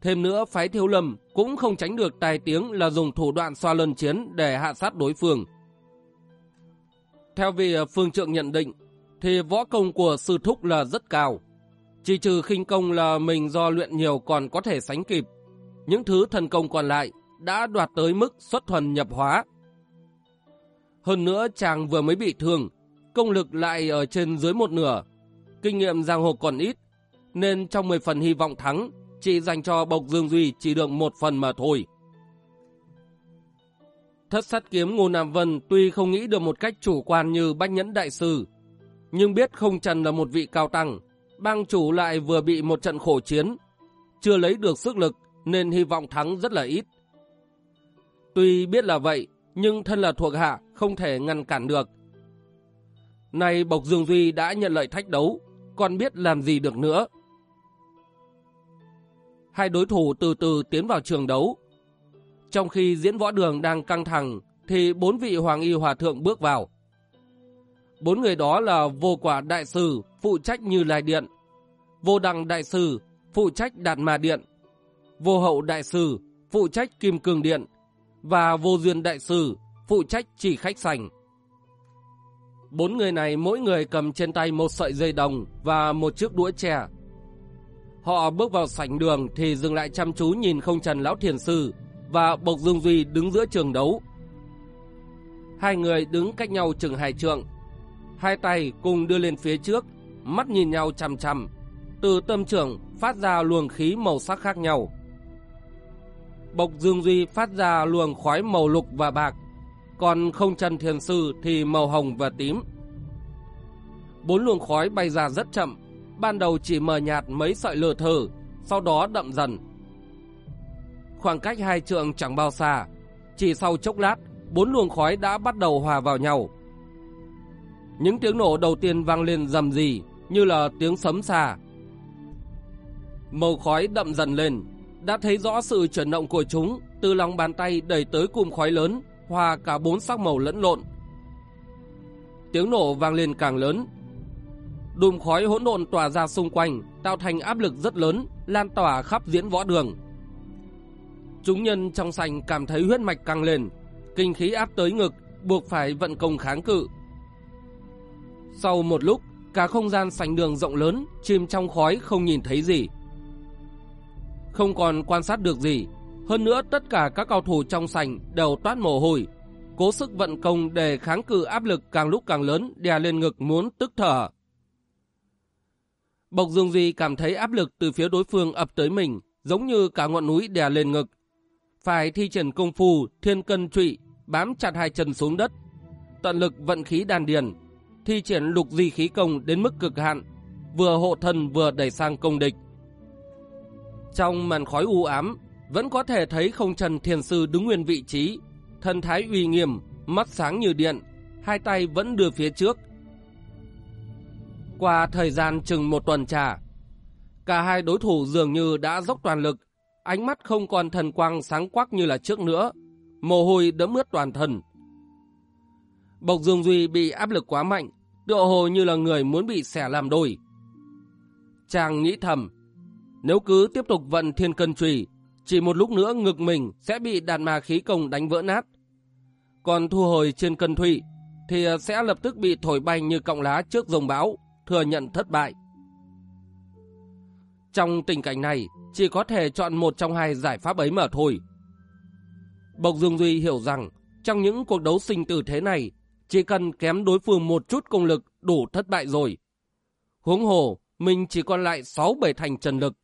Thêm nữa, phái thiếu lâm cũng không tránh được tài tiếng là dùng thủ đoạn xoa lân chiến để hạ sát đối phương. Theo vị ờ, phương trượng nhận định, thì võ công của sư thúc là rất cao. Chỉ trừ khinh công là mình do luyện nhiều còn có thể sánh kịp. Những thứ thần công còn lại đã đoạt tới mức xuất thuần nhập hóa. Hơn nữa chàng vừa mới bị thương, công lực lại ở trên dưới một nửa. Kinh nghiệm giang hồ còn ít, nên trong 10 phần hy vọng thắng chỉ dành cho Bộc Dương Duy chỉ được một phần mà thôi. Thất sát kiếm Ngô Nam Vân tuy không nghĩ được một cách chủ quan như Bách Nhẫn Đại Sư, nhưng biết không trần là một vị cao tăng, bang chủ lại vừa bị một trận khổ chiến, chưa lấy được sức lực nên hy vọng thắng rất là ít. Tuy biết là vậy, nhưng thân là thuộc hạ không thể ngăn cản được. nay Bộc Dương Duy đã nhận lợi thách đấu, còn biết làm gì được nữa. Hai đối thủ từ từ tiến vào trường đấu. Trong khi diễn võ đường đang căng thẳng, thì bốn vị Hoàng Y Hòa Thượng bước vào. Bốn người đó là Vô Quả Đại Sư, phụ trách Như Lai Điện, Vô Đăng Đại Sư, phụ trách Đạt Ma Điện, Vô Hậu Đại Sư, phụ trách Kim Cương Điện, và Vô Duyên Đại Sư, phụ trách Chỉ Khách Sành. Bốn người này mỗi người cầm trên tay một sợi dây đồng và một chiếc đũa tre. Họ bước vào sảnh đường thì dừng lại chăm chú nhìn không trần lão thiền sư và Bộc Dương Duy đứng giữa trường đấu. Hai người đứng cách nhau chừng hai trượng. Hai tay cùng đưa lên phía trước, mắt nhìn nhau chằm chằm. Từ tâm trưởng phát ra luồng khí màu sắc khác nhau. Bộc Dương Duy phát ra luồng khói màu lục và bạc, còn không chân thiền sư thì màu hồng và tím. Bốn luồng khói bay ra rất chậm, ban đầu chỉ mờ nhạt mấy sợi lửa thử, sau đó đậm dần. Khoảng cách hai trượng chẳng bao xa, chỉ sau chốc lát, bốn luồng khói đã bắt đầu hòa vào nhau. Những tiếng nổ đầu tiên vang lên rầm rì, như là tiếng sấm xa. Màu khói đậm dần lên, đã thấy rõ sự chuyển động của chúng từ lòng bàn tay đẩy tới cùng khói lớn, hòa cả bốn sắc màu lẫn lộn. Tiếng nổ vang lên càng lớn. Đùm khói hỗn độn tỏa ra xung quanh, tạo thành áp lực rất lớn, lan tỏa khắp diễn võ đường. Chúng nhân trong sành cảm thấy huyết mạch căng lên, kinh khí áp tới ngực, buộc phải vận công kháng cự. Sau một lúc, cả không gian sành đường rộng lớn, chìm trong khói không nhìn thấy gì không còn quan sát được gì. Hơn nữa tất cả các cao thủ trong sảnh đều toát mồ hôi, cố sức vận công để kháng cự áp lực càng lúc càng lớn đè lên ngực muốn tức thở. Bộc Dương Duy cảm thấy áp lực từ phía đối phương ập tới mình, giống như cả ngọn núi đè lên ngực. Phải thi triển công phu, thiên cân trụy, bám chặt hai chân xuống đất. Tận lực vận khí đàn điền, thi triển lục di khí công đến mức cực hạn, vừa hộ thân vừa đẩy sang công địch. Trong màn khói u ám, vẫn có thể thấy không trần thiền sư đứng nguyên vị trí, thân thái uy nghiêm, mắt sáng như điện, hai tay vẫn đưa phía trước. Qua thời gian chừng một tuần trà, cả hai đối thủ dường như đã dốc toàn lực, ánh mắt không còn thần quang sáng quắc như là trước nữa, mồ hôi đẫm ướt toàn thân. Bộc Dương Duy bị áp lực quá mạnh, tựa hồ như là người muốn bị xẻ làm đôi. Chàng nghĩ thầm, nếu cứ tiếp tục vận thiên cân trùy, chỉ một lúc nữa ngực mình sẽ bị đàn ma khí công đánh vỡ nát. Còn thu hồi trên cân thủy thì sẽ lập tức bị thổi bay như cọng lá trước dòng bão, thừa nhận thất bại. Trong tình cảnh này, chỉ có thể chọn một trong hai giải pháp ấy mà thôi. Bộc Dương Duy hiểu rằng, trong những cuộc đấu sinh tử thế này, chỉ cần kém đối phương một chút công lực đủ thất bại rồi. Huống hồ, mình chỉ còn lại 6-7 thành trần lực.